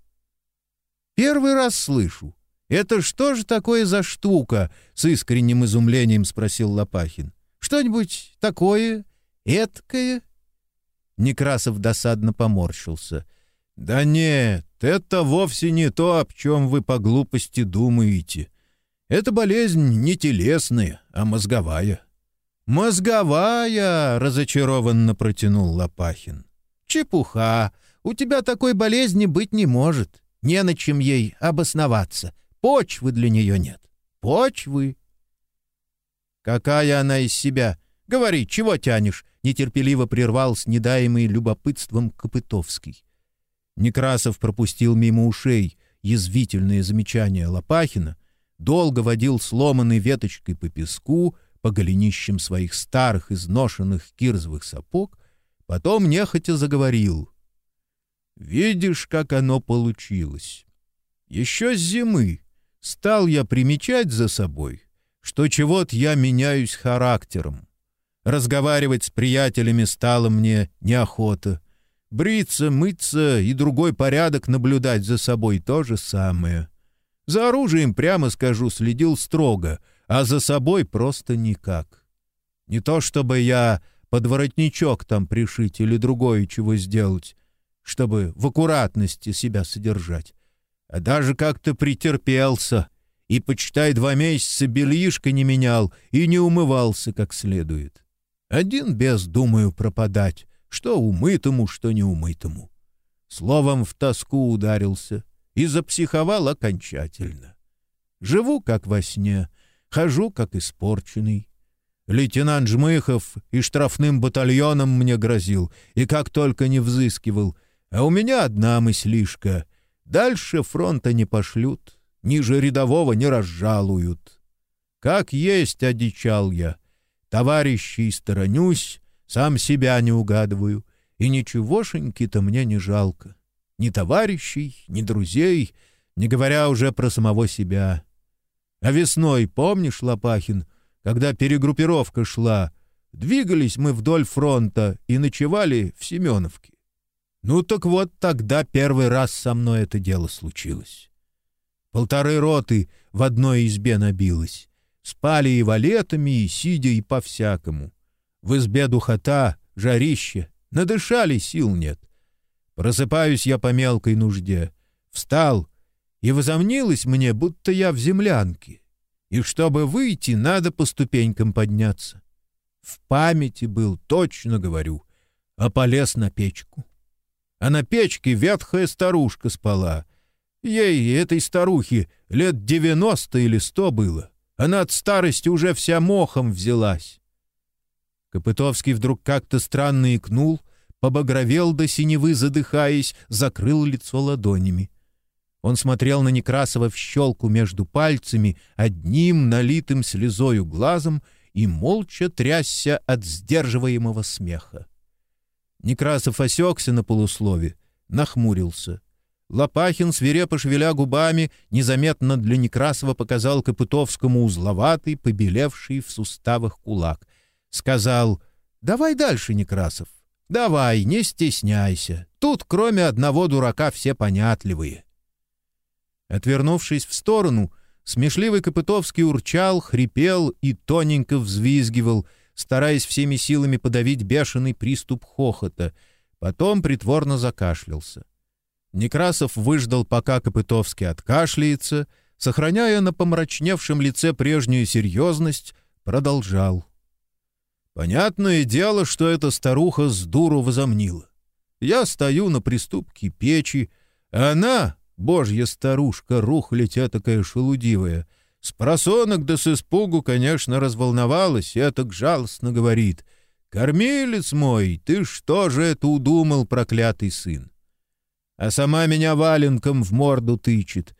«Первый раз слышу. «Это что же такое за штука?» — с искренним изумлением спросил Лопахин. «Что-нибудь такое? Эткое?» Некрасов досадно поморщился. «Да нет, это вовсе не то, об чем вы по глупости думаете. Это болезнь не телесная, а мозговая». «Мозговая!» — разочарованно протянул Лопахин. «Чепуха! У тебя такой болезни быть не может. Не на чем ей обосноваться. Почвы для нее нет. Почвы. Какая она из себя? Говори, чего тянешь? Нетерпеливо прервал с недаемой любопытством Копытовский. Некрасов пропустил мимо ушей язвительные замечания Лопахина, долго водил сломанной веточкой по песку, по голенищам своих старых изношенных кирзовых сапог, потом нехотя заговорил. «Видишь, как оно получилось. Еще с зимы стал я примечать за собой, что чего-то я меняюсь характером. Разговаривать с приятелями стало мне неохота. Бриться, мыться и другой порядок наблюдать за собой то же самое. За оружием, прямо скажу, следил строго, а за собой просто никак. Не то чтобы я под воротничок там пришить или другое чего сделать, чтобы в аккуратности себя содержать а даже как-то претерпелся и, почитай, два месяца бельишко не менял и не умывался как следует. Один без, думаю, пропадать, что умытому, что неумытому. Словом, в тоску ударился и запсиховал окончательно. Живу, как во сне, хожу, как испорченный. Лейтенант Жмыхов и штрафным батальоном мне грозил, и как только не взыскивал. А у меня одна мыслишка — Дальше фронта не пошлют, ниже рядового не разжалуют. Как есть одичал я. Товарищей сторонюсь, сам себя не угадываю, и ничегошеньки-то мне не жалко. Ни товарищей, ни друзей, не говоря уже про самого себя. А весной, помнишь, Лопахин, когда перегруппировка шла, двигались мы вдоль фронта и ночевали в Семеновке. Ну так вот тогда первый раз со мной это дело случилось. Полторы роты в одной избе набилось. Спали и валетами, и сидя, и по-всякому. В избе духота, жарище, надышали, сил нет. Просыпаюсь я по мелкой нужде. Встал и возомнилось мне, будто я в землянке, и чтобы выйти, надо по ступенькам подняться. В памяти был, точно говорю, а полез на печку. А на печке ветхая старушка спала. Ей, этой старухе, лет девяносто или сто было. Она от старости уже вся мохом взялась. Копытовский вдруг как-то странно икнул, побагровел до синевы, задыхаясь, закрыл лицо ладонями. Он смотрел на Некрасова в щелку между пальцами, одним налитым слезою глазом, и молча трясся от сдерживаемого смеха. Некрасов осекся на полуслове, нахмурился. Лопахин, свирепо шевеля губами, незаметно для Некрасова показал Копытовскому узловатый, побелевший в суставах кулак. Сказал «Давай дальше, Некрасов, давай, не стесняйся. Тут кроме одного дурака все понятливые». Отвернувшись в сторону, смешливый Копытовский урчал, хрипел и тоненько взвизгивал, стараясь всеми силами подавить бешеный приступ хохота. Потом притворно закашлялся. Некрасов выждал, пока Копытовский откашляется, сохраняя на помрачневшем лице прежнюю серьезность, продолжал. Понятное дело, что эта старуха с дуру возомнила. Я стою на приступке печи, а она, божья старушка, рухлядь этакая шелудивая, с просонок да с испугу, конечно, разволновалась и так жалостно говорит. «Кормилец мой, ты что же это удумал, проклятый сын?» А сама меня валенком в морду тычет.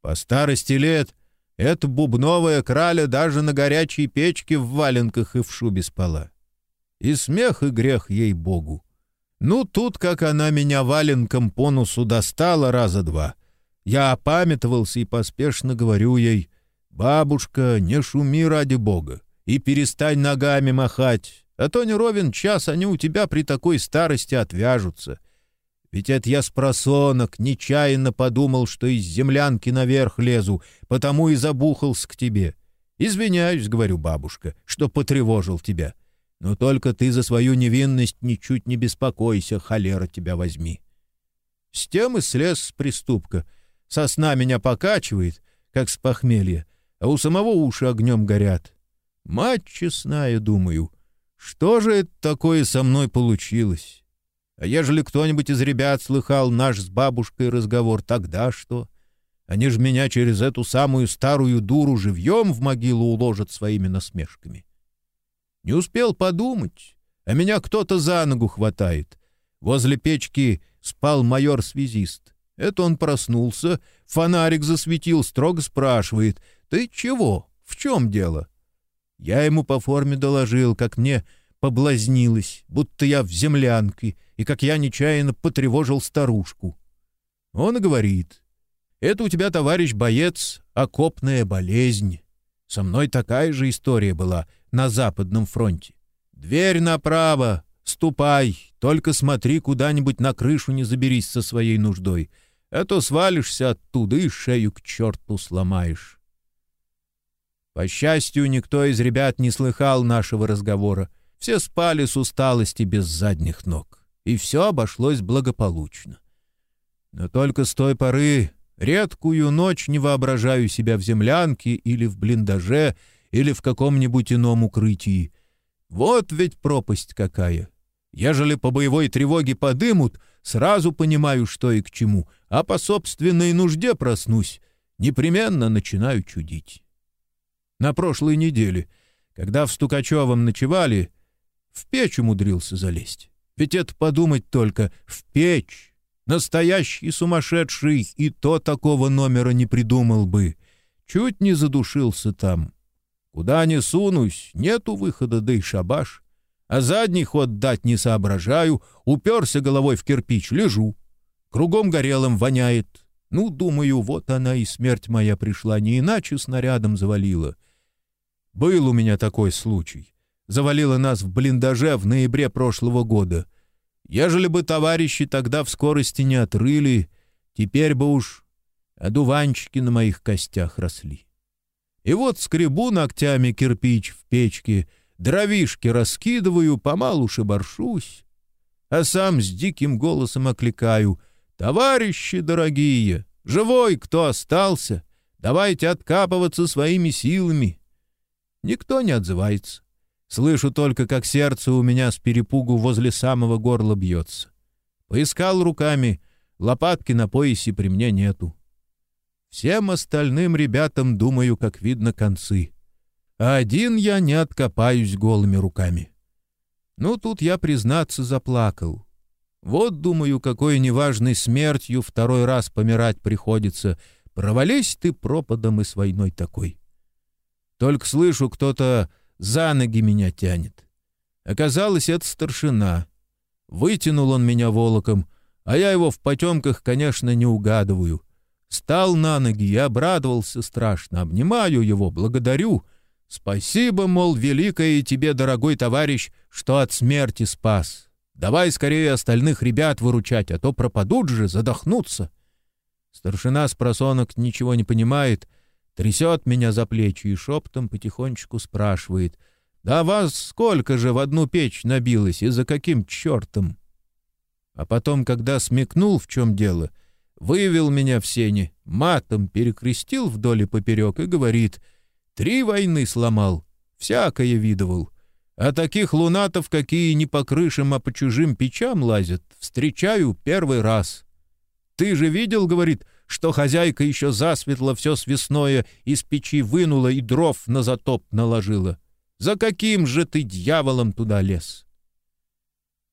По старости лет эта бубновая краля даже на горячей печке в валенках и в шубе спала. И смех, и грех ей-богу. Ну, тут, как она меня валенком по носу достала раза два. Я опамятовался и поспешно говорю ей — «Бабушка, не шуми ради бога и перестань ногами махать, а то не ровен час они у тебя при такой старости отвяжутся. Ведь это я с просонок нечаянно подумал, что из землянки наверх лезу, потому и забухался к тебе. Извиняюсь, — говорю, бабушка, — что потревожил тебя. Но только ты за свою невинность ничуть не беспокойся, холера тебя возьми. С тем и слез с преступка. Сосна меня покачивает, как с похмелья, а у самого уши огнем горят. Мать честная, думаю, что же это такое со мной получилось? А ежели кто-нибудь из ребят слыхал наш с бабушкой разговор, тогда что? Они же меня через эту самую старую дуру живьем в могилу уложат своими насмешками. Не успел подумать, а меня кто-то за ногу хватает. Возле печки спал майор-связист. Это он проснулся, фонарик засветил, строго спрашивает — «Ты чего? В чем дело?» Я ему по форме доложил, как мне поблазнилось, будто я в землянке, и как я нечаянно потревожил старушку. Он говорит, «Это у тебя, товарищ боец, окопная болезнь. Со мной такая же история была на Западном фронте. Дверь направо, ступай, только смотри, куда-нибудь на крышу не заберись со своей нуждой, а то свалишься оттуда и шею к черту сломаешь». По счастью, никто из ребят не слыхал нашего разговора. Все спали с усталости без задних ног. И все обошлось благополучно. Но только с той поры редкую ночь не воображаю себя в землянке или в блиндаже, или в каком-нибудь ином укрытии. Вот ведь пропасть какая! Ежели по боевой тревоге подымут, сразу понимаю, что и к чему, а по собственной нужде проснусь, непременно начинаю чудить на прошлой неделе, когда в Стукачевом ночевали, в печь умудрился залезть. Ведь это подумать только, в печь. Настоящий сумасшедший и то такого номера не придумал бы. Чуть не задушился там. Куда ни сунусь, нету выхода, да и шабаш. А задний ход дать не соображаю, уперся головой в кирпич, лежу. Кругом горелым воняет. Ну, думаю, вот она и смерть моя пришла, не иначе снарядом завалила. Был у меня такой случай. Завалило нас в блиндаже в ноябре прошлого года. Ежели бы товарищи тогда в скорости не отрыли, теперь бы уж одуванчики на моих костях росли. И вот скребу ногтями кирпич в печке, дровишки раскидываю, помалу шибаршусь, а сам с диким голосом окликаю «Товарищи дорогие, Живой кто остался? Давайте откапываться своими силами. Никто не отзывается. Слышу только, как сердце у меня с перепугу возле самого горла бьется. Поискал руками, лопатки на поясе при мне нету. Всем остальным ребятам, думаю, как видно, концы. А один я не откопаюсь голыми руками. Ну, тут я, признаться, заплакал. Вот, думаю, какой неважной смертью второй раз помирать приходится. Провались ты пропадом и с войной такой. Только слышу, кто-то за ноги меня тянет. Оказалось, это старшина. Вытянул он меня волоком, а я его в потемках, конечно, не угадываю. Стал на ноги и обрадовался страшно. Обнимаю его, благодарю. Спасибо, мол, великое тебе, дорогой товарищ, что от смерти спас. Давай скорее остальных ребят выручать, а то пропадут же, задохнутся. Старшина с просонок ничего не понимает, трясет меня за плечи и шептом потихонечку спрашивает. «Да вас сколько же в одну печь набилось и за каким чертом?» А потом, когда смекнул, в чем дело — вывел меня в сене, матом перекрестил вдоль и поперек и говорит, «Три войны сломал, всякое видывал, а таких лунатов, какие не по крышам, а по чужим печам лазят, встречаю первый раз». «Ты же видел, — говорит, — что хозяйка еще засветло все свесное из печи вынула и дров на затоп наложила. За каким же ты дьяволом туда лез?»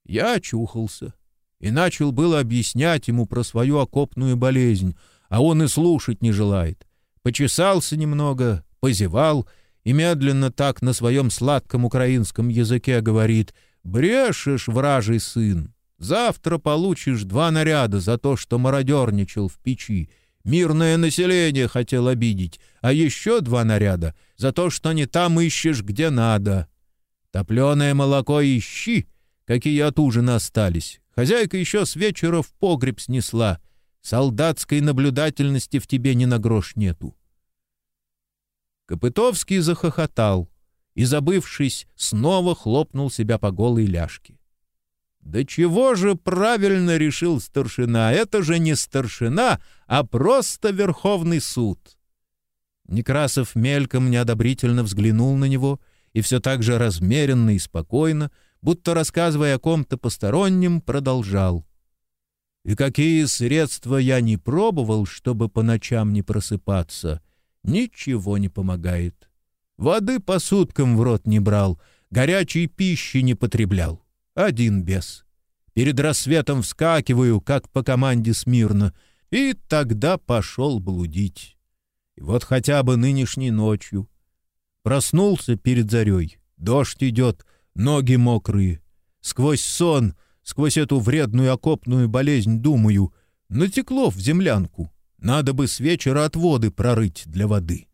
Я очухался и начал было объяснять ему про свою окопную болезнь, а он и слушать не желает. Почесался немного, позевал и медленно так на своем сладком украинском языке говорит «Брешешь, вражий сын, завтра получишь два наряда за то, что мародерничал в печи, мирное население хотел обидеть, а еще два наряда за то, что не там ищешь, где надо. Топленое молоко ищи, какие от ужина остались, Хозяйка еще с вечера в погреб снесла. Солдатской наблюдательности в тебе ни на грош нету. Копытовский захохотал и, забывшись, снова хлопнул себя по голой ляжке. «Да чего же правильно решил старшина? Это же не старшина, а просто Верховный суд!» Некрасов мельком неодобрительно взглянул на него и все так же размеренно и спокойно, будто рассказывая о ком-то постороннем, продолжал. «И какие средства я не пробовал, чтобы по ночам не просыпаться, ничего не помогает. Воды по суткам в рот не брал, горячей пищи не потреблял. Один без. Перед рассветом вскакиваю, как по команде смирно, и тогда пошел блудить. И вот хотя бы нынешней ночью. Проснулся перед зарей, дождь идет, ноги мокрые. Сквозь сон, сквозь эту вредную окопную болезнь думаю, натекло в землянку. Надо бы с вечера отводы прорыть для воды.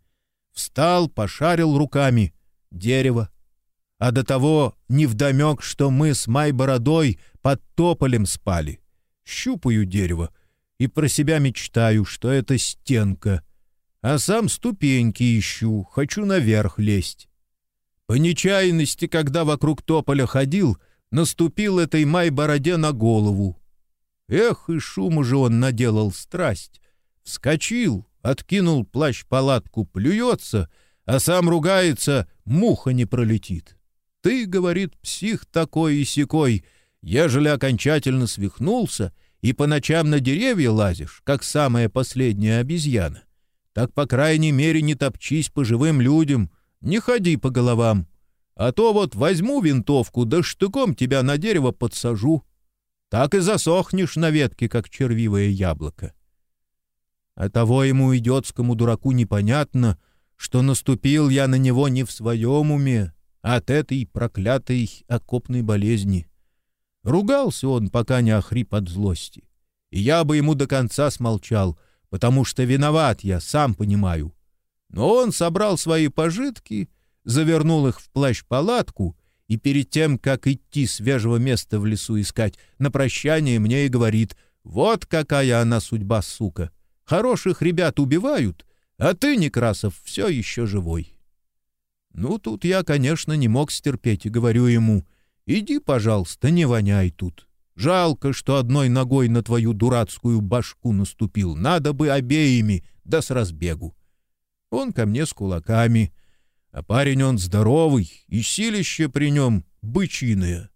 Встал, пошарил руками. Дерево. А до того невдомек, что мы с Майбородой под тополем спали. Щупаю дерево и про себя мечтаю, что это стенка. А сам ступеньки ищу, хочу наверх лезть. По нечаянности, когда вокруг тополя ходил, наступил этой май-бороде на голову. Эх, и шуму же он наделал страсть. Вскочил, откинул плащ-палатку, плюется, а сам ругается, муха не пролетит. Ты, говорит, псих такой и сякой, ежели окончательно свихнулся и по ночам на деревья лазишь, как самая последняя обезьяна, так, по крайней мере, не топчись по живым людям — не ходи по головам, а то вот возьму винтовку, да штыком тебя на дерево подсажу. Так и засохнешь на ветке, как червивое яблоко. А того ему идиотскому дураку непонятно, что наступил я на него не в своем уме, от этой проклятой окопной болезни. Ругался он, пока не охрип от злости. И я бы ему до конца смолчал, потому что виноват я, сам понимаю. Но он собрал свои пожитки, завернул их в плащ-палатку и перед тем, как идти свежего места в лесу искать, на прощание мне и говорит, «Вот какая она судьба, сука! Хороших ребят убивают, а ты, Некрасов, все еще живой». Ну, тут я, конечно, не мог стерпеть и говорю ему, «Иди, пожалуйста, не воняй тут. Жалко, что одной ногой на твою дурацкую башку наступил. Надо бы обеими, да с разбегу. Он ко мне с кулаками. А парень он здоровый, и силище при нем бычиное.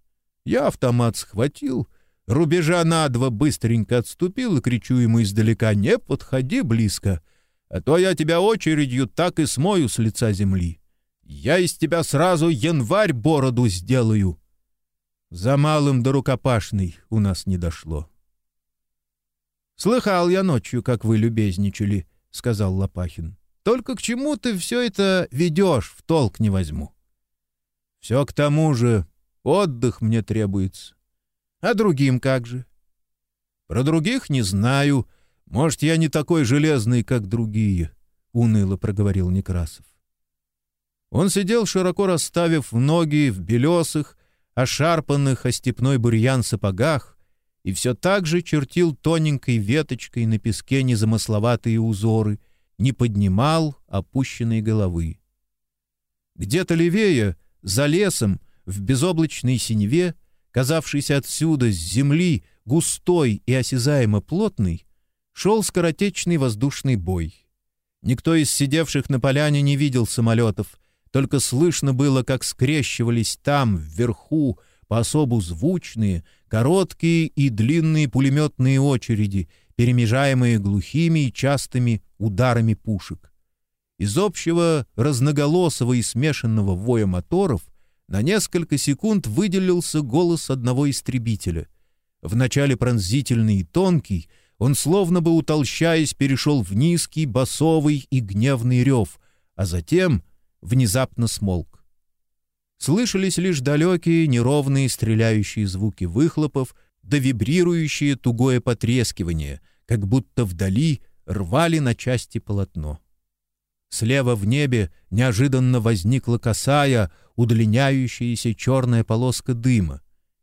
Я автомат схватил, рубежа на два быстренько отступил и кричу ему издалека «Не подходи близко, а то я тебя очередью так и смою с лица земли. Я из тебя сразу январь бороду сделаю». За малым до рукопашной у нас не дошло. «Слыхал я ночью, как вы любезничали», — сказал Лопахин. «Только к чему ты все это ведешь, в толк не возьму». «Все к тому же. Отдых мне требуется. А другим как же?» «Про других не знаю. Может, я не такой железный, как другие», — уныло проговорил Некрасов. Он сидел, широко расставив ноги в белесых, ошарпанных о степной бурьян сапогах и все так же чертил тоненькой веточкой на песке незамысловатые узоры, не поднимал опущенной головы. Где-то левее, за лесом, в безоблачной синеве, казавшейся отсюда с земли густой и осязаемо плотный, шел скоротечный воздушный бой. Никто из сидевших на поляне не видел самолетов, только слышно было, как скрещивались там, вверху, по особу звучные, короткие и длинные пулеметные очереди, перемежаемые глухими и частыми ударами пушек. Из общего разноголосого и смешанного воя моторов на несколько секунд выделился голос одного истребителя. Вначале пронзительный и тонкий, он словно бы утолщаясь перешел в низкий, басовый и гневный рев, а затем — внезапно смолк. Слышались лишь далекие, неровные стреляющие звуки выхлопов да вибрирующее тугое потрескивание, как будто вдали рвали на части полотно. Слева в небе неожиданно возникла косая, удлиняющаяся черная полоска дыма,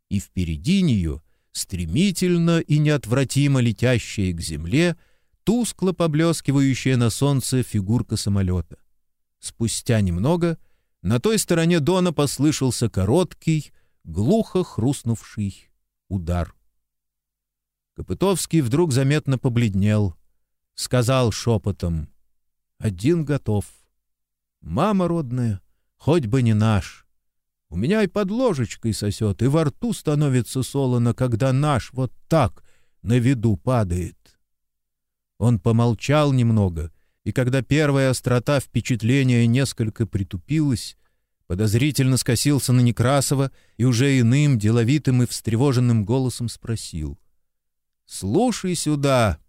и впереди нее, стремительно и неотвратимо летящая к земле, тускло поблескивающая на солнце фигурка самолета. Спустя немного на той стороне Дона послышался короткий, глухо хрустнувший удар. Копытовский вдруг заметно побледнел, сказал шепотом «Один готов. Мама родная, хоть бы не наш. У меня и под ложечкой сосет, и во рту становится солоно, когда наш вот так на виду падает». Он помолчал немного — и когда первая острота впечатления несколько притупилась, подозрительно скосился на Некрасова и уже иным, деловитым и встревоженным голосом спросил. — Слушай сюда.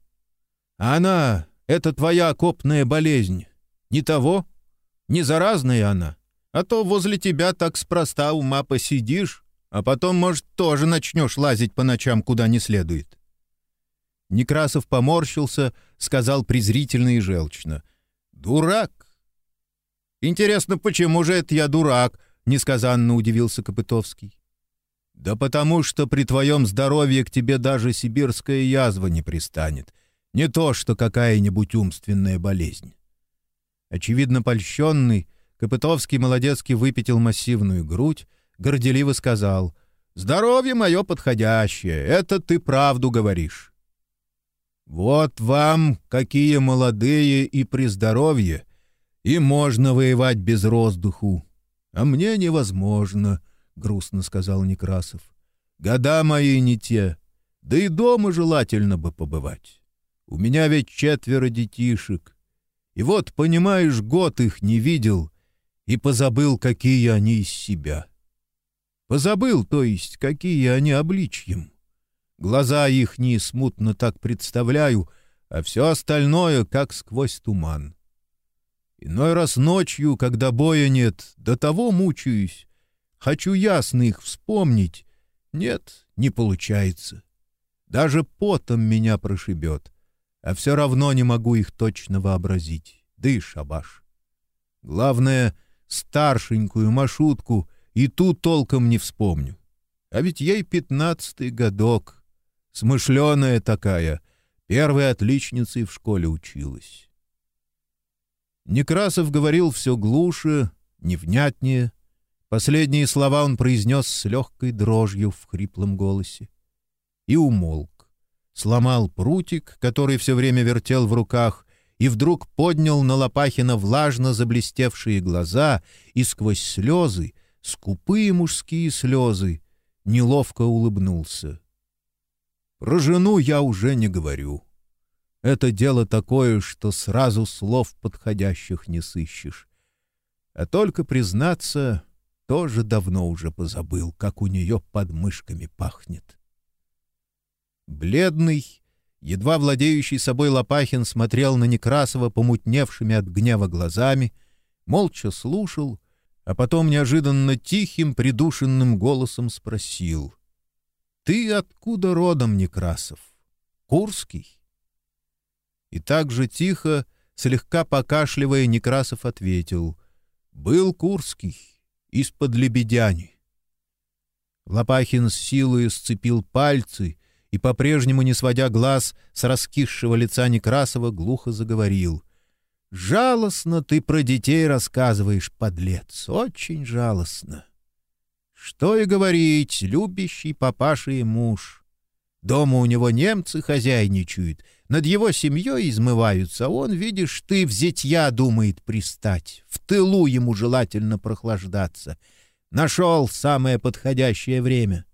А она, это твоя окопная болезнь, не того? Не заразная она? А то возле тебя так спроста ума посидишь, а потом, может, тоже начнешь лазить по ночам куда не следует. Некрасов поморщился, сказал презрительно и желчно. «Дурак!» «Интересно, почему же это я дурак?» — несказанно удивился Копытовский. «Да потому что при твоем здоровье к тебе даже сибирская язва не пристанет, не то что какая-нибудь умственная болезнь». Очевидно польщенный, Копытовский молодецки выпятил массивную грудь, горделиво сказал «Здоровье мое подходящее, это ты правду говоришь». Вот вам, какие молодые и при здоровье, и можно воевать без роздуху. А мне невозможно, — грустно сказал Некрасов. Года мои не те, да и дома желательно бы побывать. У меня ведь четверо детишек. И вот, понимаешь, год их не видел и позабыл, какие они из себя. Позабыл, то есть, какие они обличьем. Глаза их не смутно так представляю, а все остальное как сквозь туман. Иной раз ночью, когда боя нет, до того мучаюсь. Хочу ясно их вспомнить. Нет, не получается. Даже потом меня прошибет, а все равно не могу их точно вообразить. Да и шабаш. Главное, старшенькую маршрутку и ту толком не вспомню. А ведь ей пятнадцатый годок — Смышленая такая, первой отличницей в школе училась. Некрасов говорил все глуше, невнятнее. Последние слова он произнес с легкой дрожью в хриплом голосе. и умолк. Сломал прутик, который все время вертел в руках, и вдруг поднял на Лопахина влажно заблестевшие глаза и сквозь слезы, скупые мужские слезы, неловко улыбнулся. «Про жену я уже не говорю. Это дело такое, что сразу слов подходящих не сыщешь. А только, признаться, тоже давно уже позабыл, как у нее под мышками пахнет». Бледный, едва владеющий собой Лопахин смотрел на Некрасова помутневшими от гнева глазами, молча слушал, а потом неожиданно тихим, придушенным голосом спросил. — Ты откуда родом, Некрасов? Курский? И так же тихо, слегка покашливая, Некрасов ответил. — Был Курский, из-под Лебедяни. Лопахин с силой сцепил пальцы — и, по-прежнему не сводя глаз с раскисшего лица Некрасова, глухо заговорил. «Жалостно ты про детей рассказываешь, подлец, очень жалостно. Что и говорить, любящий папаша и муж. Дома у него немцы хозяйничают, над его семьей измываются, а он, видишь, ты в зятья думает пристать, в тылу ему желательно прохлаждаться. Нашел самое подходящее время».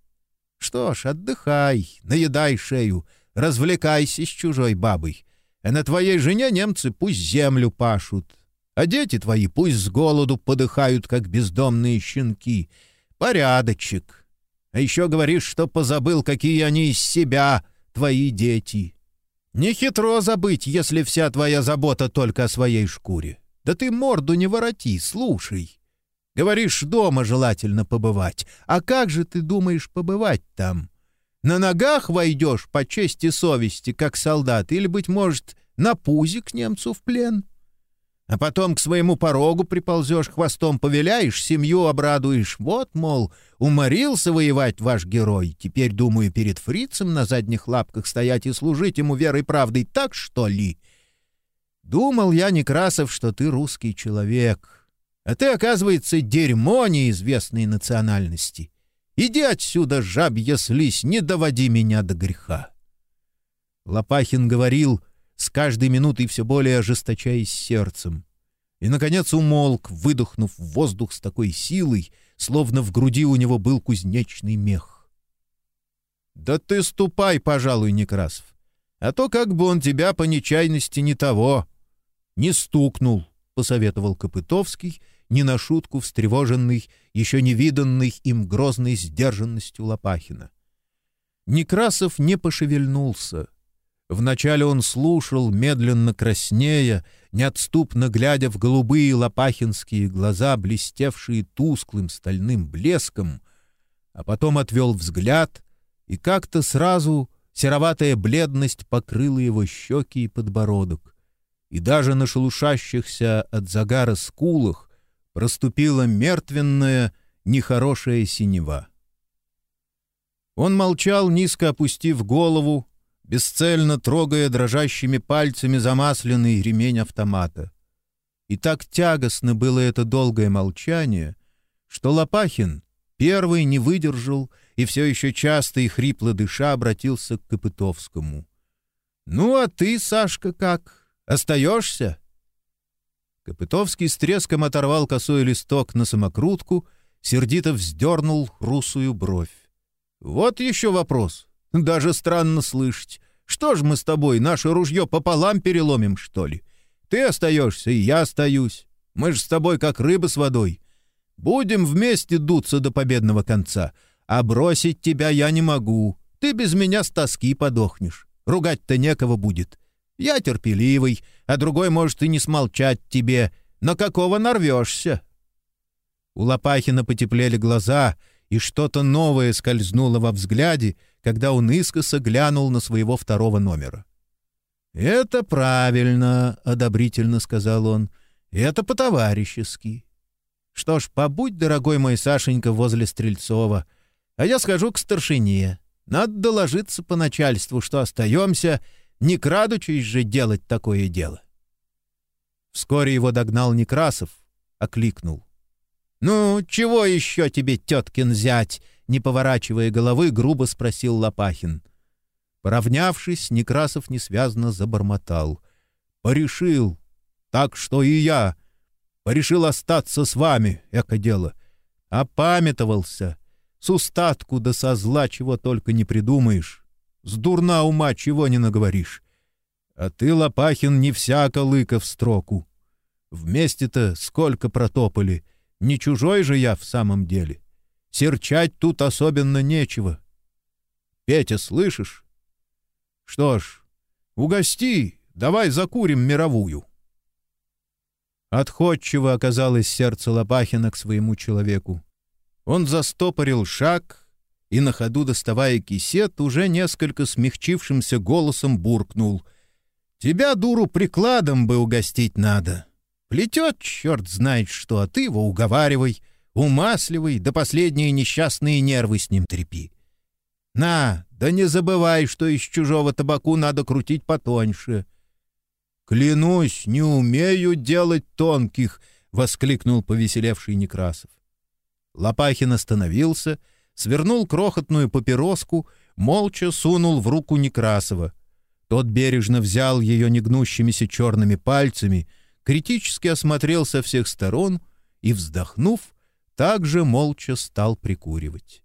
Что ж, отдыхай, наедай шею, развлекайся с чужой бабой. А на твоей жене немцы пусть землю пашут. А дети твои пусть с голоду подыхают, как бездомные щенки. Порядочек. А еще говоришь, что позабыл, какие они из себя, твои дети. Не хитро забыть, если вся твоя забота только о своей шкуре. Да ты морду не вороти, слушай. Говоришь, дома желательно побывать. А как же ты думаешь побывать там? На ногах войдешь по чести совести, как солдат, или, быть может, на пузик немцу в плен? А потом к своему порогу приползешь, хвостом повеляешь, семью обрадуешь. Вот, мол, уморился воевать ваш герой. Теперь, думаю, перед фрицем на задних лапках стоять и служить ему верой и правдой. Так что ли? Думал я, Некрасов, что ты русский человек. А ты, оказывается, дерьмо неизвестной национальности. Иди отсюда, жабья слизь, не доводи меня до греха. Лопахин говорил, с каждой минутой все более ожесточаясь сердцем. И, наконец, умолк, выдохнув в воздух с такой силой, словно в груди у него был кузнечный мех. «Да ты ступай, пожалуй, Некрасов, а то как бы он тебя по нечаянности не того не стукнул». — посоветовал Копытовский, не на шутку встревоженный, еще не виданный им грозной сдержанностью Лопахина. Некрасов не пошевельнулся. Вначале он слушал, медленно краснея, неотступно глядя в голубые лопахинские глаза, блестевшие тусклым стальным блеском, а потом отвел взгляд, и как-то сразу сероватая бледность покрыла его щеки и подбородок и даже на шелушащихся от загара скулах проступила мертвенная, нехорошая синева. Он молчал, низко опустив голову, бесцельно трогая дрожащими пальцами замасленный ремень автомата. И так тягостно было это долгое молчание, что Лопахин первый не выдержал и все еще часто и хрипло дыша обратился к Копытовскому. «Ну, а ты, Сашка, как?» Остаешься?» Копытовский с треском оторвал косой листок на самокрутку, сердито вздернул русую бровь. «Вот еще вопрос. Даже странно слышать. Что ж мы с тобой, наше ружье пополам переломим, что ли? Ты остаешься, и я остаюсь. Мы же с тобой как рыба с водой. Будем вместе дуться до победного конца. А бросить тебя я не могу. Ты без меня с тоски подохнешь. Ругать-то некого будет. Я терпеливый, а другой может и не смолчать тебе. Но какого нарвешься?» У Лопахина потеплели глаза, и что-то новое скользнуло во взгляде, когда он искоса глянул на своего второго номера. «Это правильно», — одобрительно сказал он. «Это по-товарищески. Что ж, побудь, дорогой мой Сашенька, возле Стрельцова, а я схожу к старшине. Надо доложиться по начальству, что остаемся, не крадучись же делать такое дело. Вскоре его догнал Некрасов, окликнул. «Ну, чего еще тебе, теткин зять?» Не поворачивая головы, грубо спросил Лопахин. Поравнявшись, Некрасов несвязно забормотал. «Порешил, так что и я. Порешил остаться с вами, эко дело. Опамятовался. С устатку да со зла чего только не придумаешь. С дурна ума чего не наговоришь. А ты, Лопахин, не всяко лыка в строку. Вместе-то сколько протопали. Не чужой же я в самом деле. Серчать тут особенно нечего. Петя, слышишь? Что ж, угости, давай закурим мировую. Отходчиво оказалось сердце Лопахина к своему человеку. Он застопорил шаг и, на ходу доставая кисет, уже несколько смягчившимся голосом буркнул. «Тебя, дуру, прикладом бы угостить надо. Плетет, черт знает что, а ты его уговаривай, умасливай, да последние несчастные нервы с ним трепи. На, да не забывай, что из чужого табаку надо крутить потоньше». «Клянусь, не умею делать тонких!» — воскликнул повеселевший Некрасов. Лопахин остановился, свернул крохотную папироску, молча сунул в руку Некрасова. Тот бережно взял ее негнущимися черными пальцами, критически осмотрел со всех сторон и, вздохнув, также молча стал прикуривать.